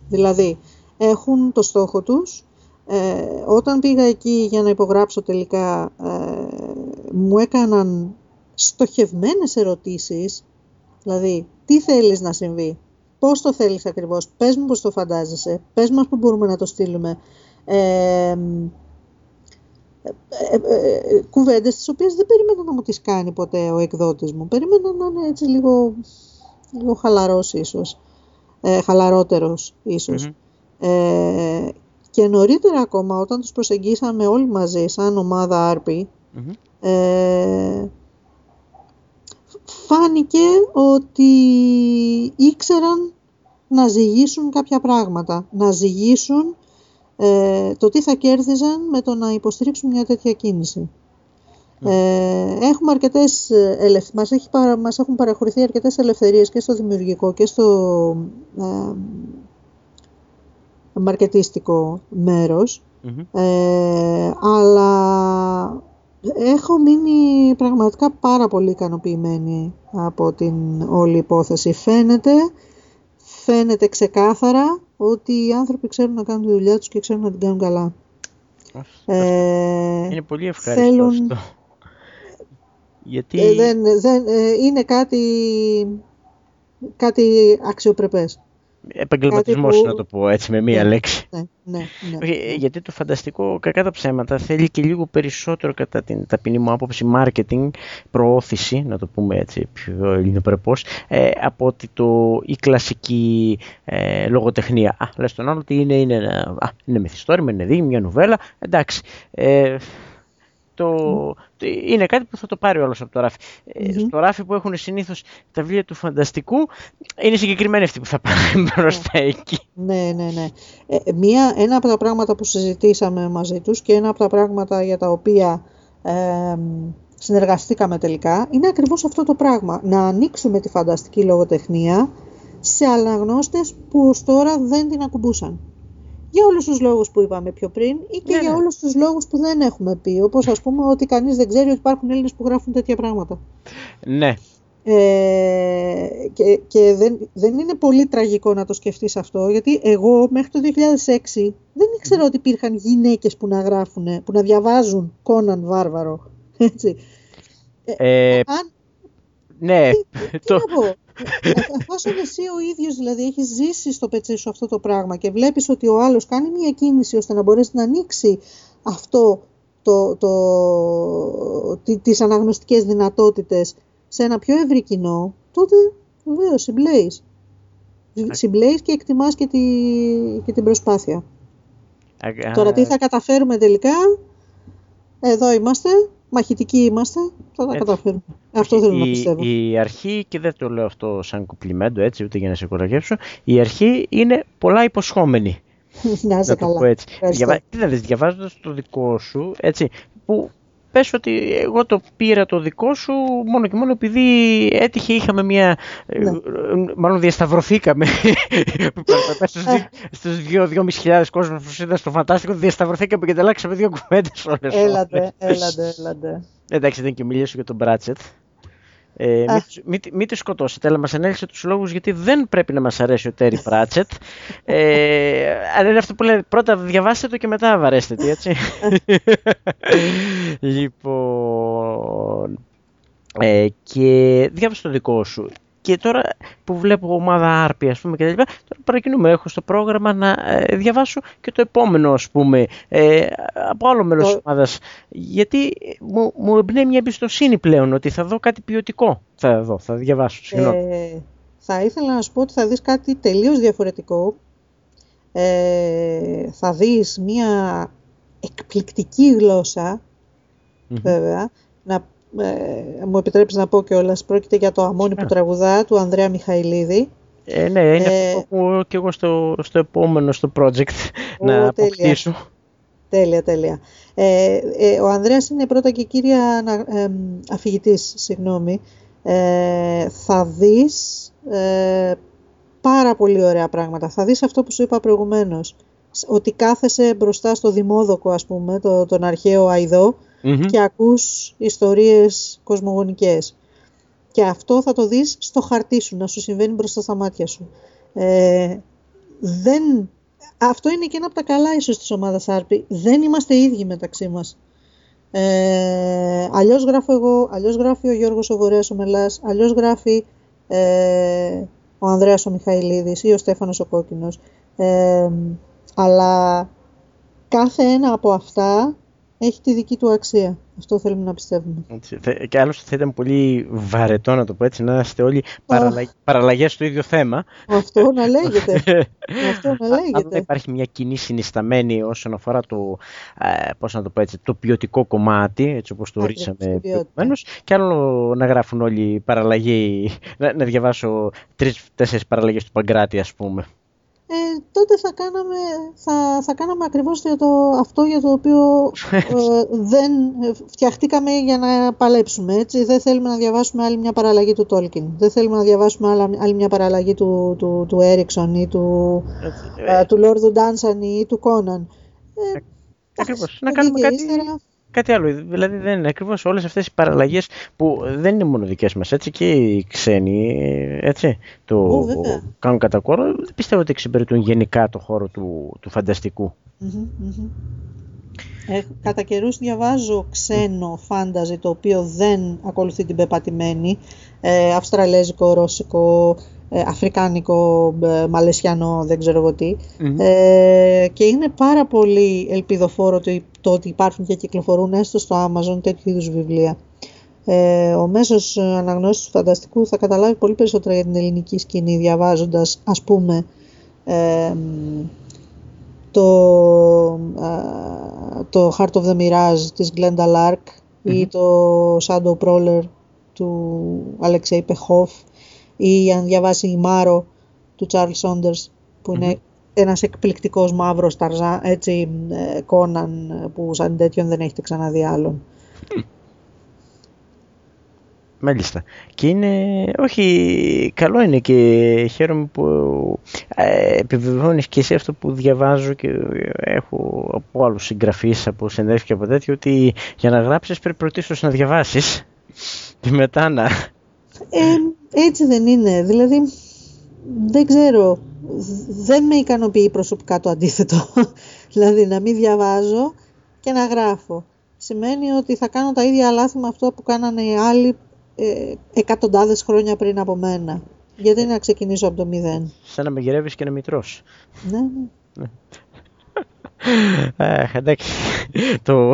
Δηλαδή έχουν το στόχο τους, ε, όταν πήγα εκεί για να υπογράψω τελικά, ε, μου έκαναν στοχευμένες ερωτήσεις, δηλαδή τι θέλεις να συμβεί, πώς το θέλεις ακριβώς, πες μου πώς το φαντάζεσαι, πες μας που μπορούμε να το στείλουμε. Ε, ε, ε, ε, κουβέντες τις οποίες δεν περίμενα να μου τις κάνει ποτέ ο εκδότης μου. Περίμενα να είναι έτσι λίγο, λίγο χαλαρός ίσως, ε, χαλαρότερος και νωρίτερα ακόμα όταν τους προσεγγίσαμε όλοι μαζί σαν ομάδα ε, φάνηκε ότι ήξεραν να ζυγίσουν κάποια πράγματα, να ζυγίσουν ε, το τι θα κέρδιζαν με το να υποστηρίξουν μια τέτοια κίνηση. Ε, έχουμε αρκετές, μας, έχει, μας έχουν παραχωρηθεί αρκετές ελευθερίες και στο δημιουργικό και στο ε, μαρκετίστικο ε, αλλά έχω μείνει πραγματικά πάρα πολύ ικανοποιημένη από την όλη υπόθεση. Φαίνεται, φαίνεται ξεκάθαρα ότι οι άνθρωποι ξέρουν να κάνουν τη δουλειά τους και ξέρουν να την κάνουν καλά. Ε, είναι πολύ ευχαριστώ θέλουν... αυτό. Γιατί... Ε, δεν, δεν, είναι κάτι, κάτι αξιοπρεπές επαγγελματισμός, που... να το πω έτσι με μία ναι, λέξη. Ναι, ναι, ναι, Γιατί το φανταστικό, κακά τα ψέματα, θέλει και λίγο περισσότερο κατά την ταπεινή μου άποψη marketing, προώθηση, να το πούμε έτσι πιο ελληνοπρεπώς, ε, από ότι το, η κλασική ε, λογοτεχνία. Α, λες τον άλλο τι είναι, είναι, α, είναι μυθιστόρημα, είναι δίγη, μια νουβέλα, εντάξει. Ε, το, είναι κάτι που θα το πάρει όλος από το ράφι. Mm-hmm. Στο ράφι που έχουν συνήθως τα βιβλία του φανταστικού, είναι συγκεκριμένοι αυτοί που θα πάνε μπροστά εκεί. Ναι, ναι, ναι. Ε, μία, ένα από τα πράγματα που συζητήσαμε μαζί τους και ένα από τα πράγματα για τα οποία ε, συνεργαστήκαμε τελικά, είναι ακριβώς αυτό το πράγμα. Να ανοίξουμε τη φανταστική λογοτεχνία σε αναγνώστες που ως τώρα δεν την ακουμπούσαν για όλους τους λόγους που είπαμε πιο πριν ή και ναι, για ναι. όλους τους λόγους που δεν έχουμε πει. Όπως ας πούμε ότι κανείς δεν ξέρει ότι υπάρχουν Έλληνες που γράφουν τέτοια πράγματα. Ναι. Ε, και και δεν, δεν είναι πολύ τραγικό να το σκεφτείς αυτό, γιατί εγώ μέχρι το 2006 δεν ήξερα ότι υπήρχαν γυναίκες που να γράφουν, που να διαβάζουν Κόναν Βάρβαρο. Έτσι. Ε, αν, ναι, τι, το... να πω; Εφόσον εσύ ο ίδιος δηλαδή έχεις ζήσει στο πετσί σου αυτό το πράγμα και βλέπεις ότι ο άλλος κάνει μια κίνηση ώστε να μπορέσει να ανοίξει αυτό το, το, τι, τις αναγνωστικές δυνατότητες σε ένα πιο ευρύ κοινό, τότε βεβαίως συμπλέεις. Συμπλέεις και εκτιμάς και, τη, και την προσπάθεια. Τώρα τι θα καταφέρουμε τελικά, εδώ είμαστε, μαχητικοί είμαστε, θα τα καταφέρουμε. Αυτό θέλω να πιστεύω. Η αρχή, και δεν το λέω αυτό σαν κουπλιμέντο έτσι, ούτε για να σε κοραγέψω, η αρχή είναι πολλά υποσχόμενη. να είσαι καλά. έτσι. Διαβα... Τι να δεις, διαβάζοντας το δικό σου, έτσι, που πες ότι εγώ το πήρα το δικό σου μόνο και μόνο επειδή έτυχε είχαμε μια, ε, ναι. μάλλον διασταυρωθήκαμε στους δύο, δυο μισή χιλιάδες κόσμους που είδα στο Φαντάστικο, διασταυρωθήκαμε και ανταλλάξαμε δύο κουβέντες όλες. Έλατε, έλατε, έλατε. Εντάξει, δεν και μιλήσω για τον Μπράτσετ. Ε, μην, μην, τη σκοτώσετε, αλλά μας ανέλησε τους λόγους γιατί δεν πρέπει να μας αρέσει ο Τέρι Πράτσετ. ε, αλλά είναι αυτό που λέει, πρώτα διαβάστε το και μετά βαρέστε τι, έτσι. λοιπόν, ε, και διάβασε το δικό σου και τώρα που βλέπω ομάδα άρπη ας πούμε και τα λοιπά, τώρα παρακινούμε, έχω στο πρόγραμμα να ε, διαβάσω και το επόμενο ας πούμε ε, από άλλο μέλος της ομάδας. Γιατί μου, μου εμπνέει μια εμπιστοσύνη πλέον ότι θα δω κάτι ποιοτικό. Θα δω, θα διαβάσω, συγγνώμη. Ε, θα ήθελα να σου πω ότι θα δεις κάτι τελείως διαφορετικό. Ε, θα δεις μια εκπληκτική γλώσσα βέβαια να ε, μου επιτρέψει να πω κιόλας, πρόκειται για το αμόνι που τραγουδά του Ανδρέα Μιχαηλίδη. Ε, ναι, είναι ε, αυτό που και εγώ στο, στο επόμενο στο project να αποκτήσω. Τέλεια, τέλεια. Ε, ε, ο Ανδρέας είναι πρώτα και κύρια ε, αφηγητής, συγγνώμη. Ε, θα δεις ε, πάρα πολύ ωραία πράγματα. Θα δεις αυτό που σου είπα προηγουμένως. Ότι κάθεσαι μπροστά στο δημόδοκο, ας πούμε, το, τον αρχαίο Αϊδό, και ακούς ιστορίες κοσμογονικές. Και αυτό θα το δεις στο χαρτί σου, να σου συμβαίνει μπροστά στα μάτια σου. Ε, δεν, αυτό είναι και ένα από τα καλά ίσως της ομάδας Άρπη. Δεν είμαστε ίδιοι μεταξύ μας. Ε, αλλιώς γράφω εγώ, αλλιώς γράφει ο Γιώργος ο Βορέας ο Μελάς, αλλιώς γράφει ε, ο Ανδρέας ο Μιχαηλίδης ή ο Στέφανος ο Κόκκινος. Ε, αλλά κάθε ένα από αυτά έχει τη δική του αξία. Αυτό θέλουμε να πιστεύουμε. Και άλλωστε θα ήταν πολύ βαρετό να το πω έτσι, να είστε όλοι παραλα... παραλλαγές στο ίδιο θέμα. Αυτό να λέγεται. Αυτό να λέγεται. Αν δεν υπάρχει μια κοινή συνισταμένη όσον αφορά το, ε, πώς να το πω έτσι, το ποιοτικό κομμάτι, έτσι όπως το ορίσαμε προηγουμένως, και άλλο να γράφουν όλοι παραλλαγή, να, να διαβάσω τρεις-τέσσερις παραλλαγές του Παγκράτη ας πούμε ε, τότε θα κάναμε, θα, θα κάναμε ακριβώς για το, αυτό για το οποίο ε, δεν φτιαχτήκαμε για να παλέψουμε. Έτσι. Δεν θέλουμε να διαβάσουμε άλλη μια παραλλαγή του Tolkien. Δεν θέλουμε να διαβάσουμε άλλη μια παραλλαγή του, του, του Erickson ή του, ε, του Lord Dunstan ή του Conan. Ε, ακριβώς. Να κάνουμε κάτι κάτι άλλο. Δηλαδή δεν είναι ακριβώς όλες αυτές οι παραλλαγές που δεν είναι μόνο δικές μας, έτσι και οι ξένοι έτσι, το κάνουν κατά κόρο. Δεν πιστεύω ότι εξυπηρετούν γενικά το χώρο του, του φανταστικου Ε, κατά καιρούς διαβάζω ξένο φάνταζι το οποίο δεν ακολουθεί την πεπατημένη, ε, αυστραλέζικο, ρώσικο, ε, αφρικάνικο, ε, μαλαισιανό, δεν ξέρω εγώ τι. Ε, και είναι πάρα πολύ ελπιδοφόρο το, το ότι υπάρχουν και κυκλοφορούν έστω στο Amazon τέτοιου είδους βιβλία. Ε, ο μέσος αναγνώστης του φανταστικού θα καταλάβει πολύ περισσότερα για την ελληνική σκηνή διαβάζοντας ας πούμε ε, το, το Heart of the Mirage της Glenda Lark ή το Shadow Prowler του Αλεξέη Πεχόφ ή αν διαβάσει η Μάρο του Charles Saunders που είναι ένας εκπληκτικός μαύρος ταρζά, έτσι κόναν που σαν τέτοιον δεν έχετε ξαναδεί άλλον. Μάλιστα. Και είναι, όχι, καλό είναι και χαίρομαι που ε, επιβεβαιώνεις και εσύ αυτό που διαβάζω και έχω από άλλους συγγραφείς, από συνδέσεις και από τέτοιο, ότι για να γράψεις πρέπει πρωτίστως να διαβάσεις και μετά να... Ε, έτσι δεν είναι. Δηλαδή, δεν ξέρω, δεν με ικανοποιεί προσωπικά το αντίθετο. δηλαδή, να μην διαβάζω και να γράφω. Σημαίνει ότι θα κάνω τα ίδια λάθη με αυτό που κάνανε οι άλλοι ε, εκατοντάδες χρόνια πριν από μένα. Γιατί να ξεκινήσω από το μηδέν. Σαν να με γυρεύεις και να μητρός. Ναι, ναι. ναι. εντάξει. το,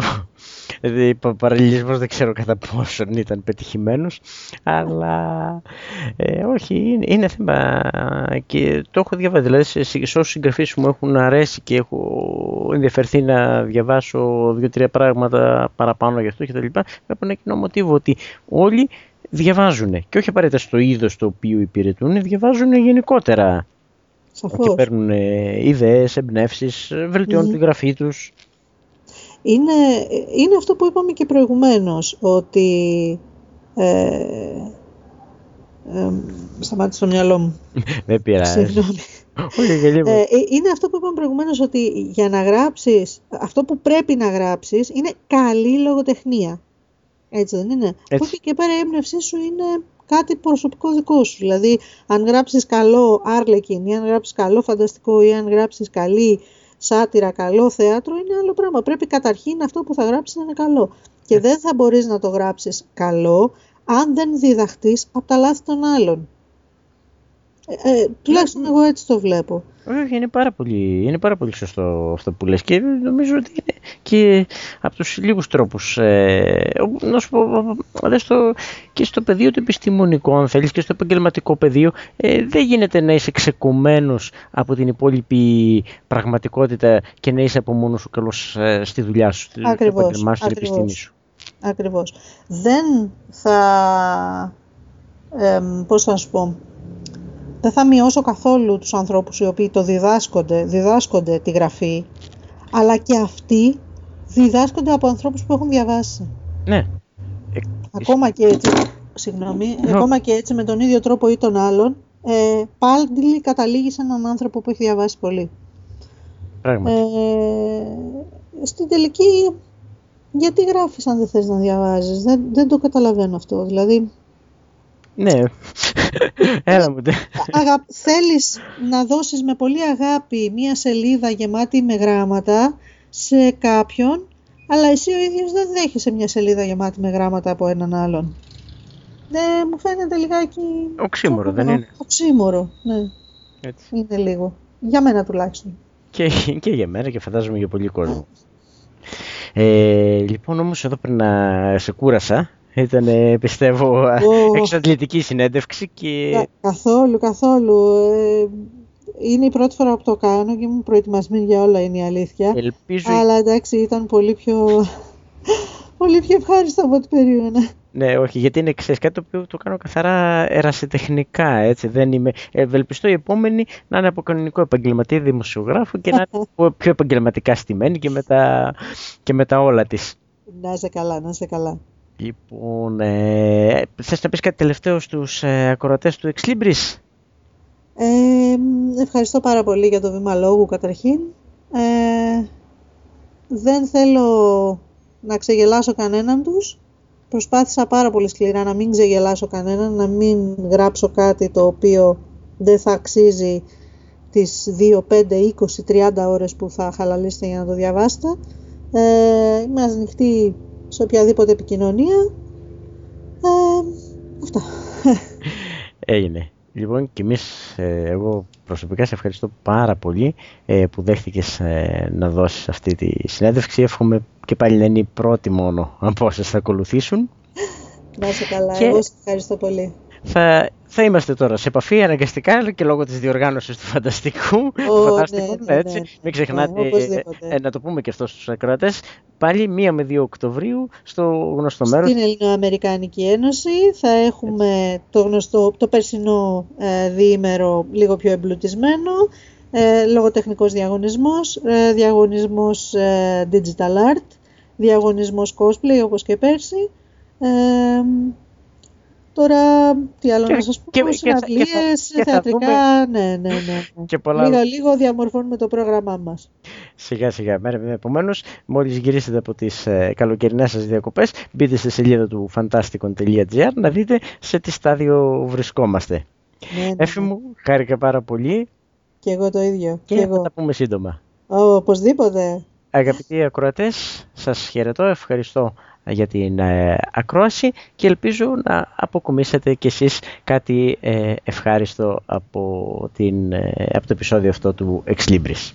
Δηλαδή, ο παραλληλισμός δεν ξέρω κατά πόσο ήταν πετυχημένος, αλλά ε, όχι, είναι, είναι, θέμα και το έχω διαβάσει. Δηλαδή, σε, σε όσους συγγραφείς μου έχουν αρέσει και έχω ενδιαφερθεί να διαβάσω δύο-τρία πράγματα παραπάνω γι' αυτό κτλ. Βλέπω ένα κοινό μοτίβο ότι όλοι διαβάζουν και όχι απαραίτητα στο είδος το οποίο υπηρετούν, διαβάζουν γενικότερα. Σαφώς. Και παίρνουν ιδέες, εμπνεύσεις, βελτιώνουν mm. τη γραφή τους. Είναι, είναι αυτό που είπαμε και προηγουμένως, ότι... Ε, ε, σταμάτησε το μυαλό μου. Δεν πειράζει. ε, είναι αυτό που είπαμε προηγουμένως, ότι για να γράψεις, αυτό που πρέπει να γράψεις είναι καλή λογοτεχνία. Έτσι δεν είναι; Από εκεί και πέρα η έμπνευσή σου είναι κάτι προσωπικό δικό σου. Δηλαδή, αν γράψεις καλό Άρλεκιν ή αν γράψεις καλό φανταστικό ή αν γράψεις καλή σάτυρα, καλό θέατρο, είναι άλλο πράγμα. Πρέπει καταρχήν αυτό που θα γράψεις να είναι καλό. Και δεν θα μπορείς να το γράψεις καλό αν δεν διδαχτείς από τα λάθη των άλλων. Ε, ε, τουλάχιστον εγώ έτσι το βλέπω. Όχι, είναι πάρα πολύ, είναι πάρα πολύ σωστό αυτό που λες και νομίζω ότι είναι και από τους λίγους τρόπους ε, να σου πω δες το, και στο πεδίο του επιστημονικού αν θέλεις και στο επαγγελματικό πεδίο ε, δεν γίνεται να είσαι ξεκομμένος από την υπόλοιπη πραγματικότητα και να είσαι από μόνος σου καλός ε, στη δουλειά σου, στο επαγγελμά σου, στην επιστήμη σου. Ακριβώς. Δεν θα, ε, πώς θα σου πω, δεν θα μειώσω καθόλου τους ανθρώπους οι οποίοι το διδάσκονται, διδάσκονται τη γραφή, αλλά και αυτοί διδάσκονται από ανθρώπους που έχουν διαβάσει. Ναι. Ακόμα και έτσι, συγγνώμη, ακόμα και έτσι με τον ίδιο τρόπο ή τον άλλον, ε, πάλι καταλήγει σε έναν άνθρωπο που έχει διαβάσει πολύ. Πράγματι. Ε, στην τελική, γιατί γράφεις αν δεν θες να διαβάζεις, δεν, δεν το καταλαβαίνω αυτό. Δηλαδή, ναι, έλα μου. Αγα... Θέλεις να δώσεις με πολύ αγάπη μία σελίδα γεμάτη με γράμματα σε κάποιον, αλλά εσύ ο ίδιος δεν δέχεσαι μια σελίδα γεμάτη με γράμματα από έναν άλλον. Ναι, μου φαίνεται λιγάκι... Οξύμορο, δεν είναι. Οξύμορο, ναι. Έτσι. Είναι λίγο. Για μένα τουλάχιστον. Και, και για μένα και φαντάζομαι για πολύ κόσμο. Ε, λοιπόν, όμως εδώ πριν να σε κούρασα, ήταν, πιστεύω, oh. εξαντλητική συνέντευξη και... καθόλου, καθόλου. Ε, είναι η πρώτη φορά που το κάνω και ήμουν προετοιμασμένη για όλα, είναι η αλήθεια. Ελπίζω... Αλλά εντάξει, ήταν πολύ πιο, πολύ πιο ευχάριστο από ό,τι περίμενα. Ναι, όχι, γιατί είναι ξέρεις, κάτι το οποίο το κάνω καθαρά ερασιτεχνικά, έτσι, δεν είμαι... Ευελπιστώ η επόμενη να είναι από κανονικό επαγγελματία δημοσιογράφο και να είναι πιο επαγγελματικά στημένη και με τα, και με τα όλα της. Να είσαι καλά, να είσαι καλά. Λοιπόν, ε, θες να πεις κάτι τελευταίο στους ε, ακροατές του Exlibris? Ε, ευχαριστώ πάρα πολύ για το βήμα λόγου καταρχήν. Ε, δεν θέλω να ξεγελάσω κανέναν τους. Προσπάθησα πάρα πολύ σκληρά να μην ξεγελάσω κανέναν, να μην γράψω κάτι το οποίο δεν θα αξίζει τις 2, 5, 20, 30 ώρες που θα χαλαλήσετε για να το διαβάσετε. Ε, είμαι ανοιχτή σε οποιαδήποτε επικοινωνία. Ε, αυτά. Έγινε. Λοιπόν και εμείς, ε, εγώ προσωπικά σε ευχαριστώ πάρα πολύ ε, που δέχτηκες ε, να δώσεις αυτή τη συνέντευξη. Εύχομαι και πάλι να είναι η πρώτη μόνο από όσες θα ακολουθήσουν. Να είσαι καλά, και... εγώ σε ευχαριστώ πολύ. Θα θα είμαστε τώρα σε επαφή αναγκαστικά και λόγω της διοργάνωσης του φανταστικού. Oh, φανταστικού ναι, ναι, έτσι. Ναι. Μην ξεχνάτε, ε, να το πούμε και αυτό στους ακροατές, πάλι 1 με 2 Οκτωβρίου στο γνωστό μέρος. Στην Ελληνοαμερικάνικη Ένωση θα έχουμε το γνωστό, το περσινό ε, διήμερο λίγο πιο εμπλουτισμένο, ε, λογοτεχνικός διαγωνισμός, ε, διαγωνισμός ε, digital art, διαγωνισμός cosplay όπως και πέρσι. Ε, Τώρα, τι άλλο και, να σας πω, και, συναυλίες, και, θεατρικά, ναι, ναι, ναι. Και πολλά... Λίγο, λίγο διαμορφώνουμε το πρόγραμμά μας. Σιγά σιγά, μέρα Επομένως, μόλις γυρίσετε από τις ε, καλοκαιρινές σας διακοπές, μπείτε στη σελίδα του fantasticon.gr να δείτε σε τι στάδιο βρισκόμαστε. Ναι, ναι, Έφη ναι. μου, χάρηκα πάρα πολύ. Και εγώ το ίδιο. Και, και θα τα πούμε σύντομα. Oh, οπωσδήποτε. Αγαπητοί ακροατές, σας χαιρετώ, ευχαριστώ για την ε, ακρόαση και ελπίζω να αποκομίσετε κι εσείς κάτι ε, ευχάριστο από, την, ε, από το επεισόδιο αυτό του Ex Libris.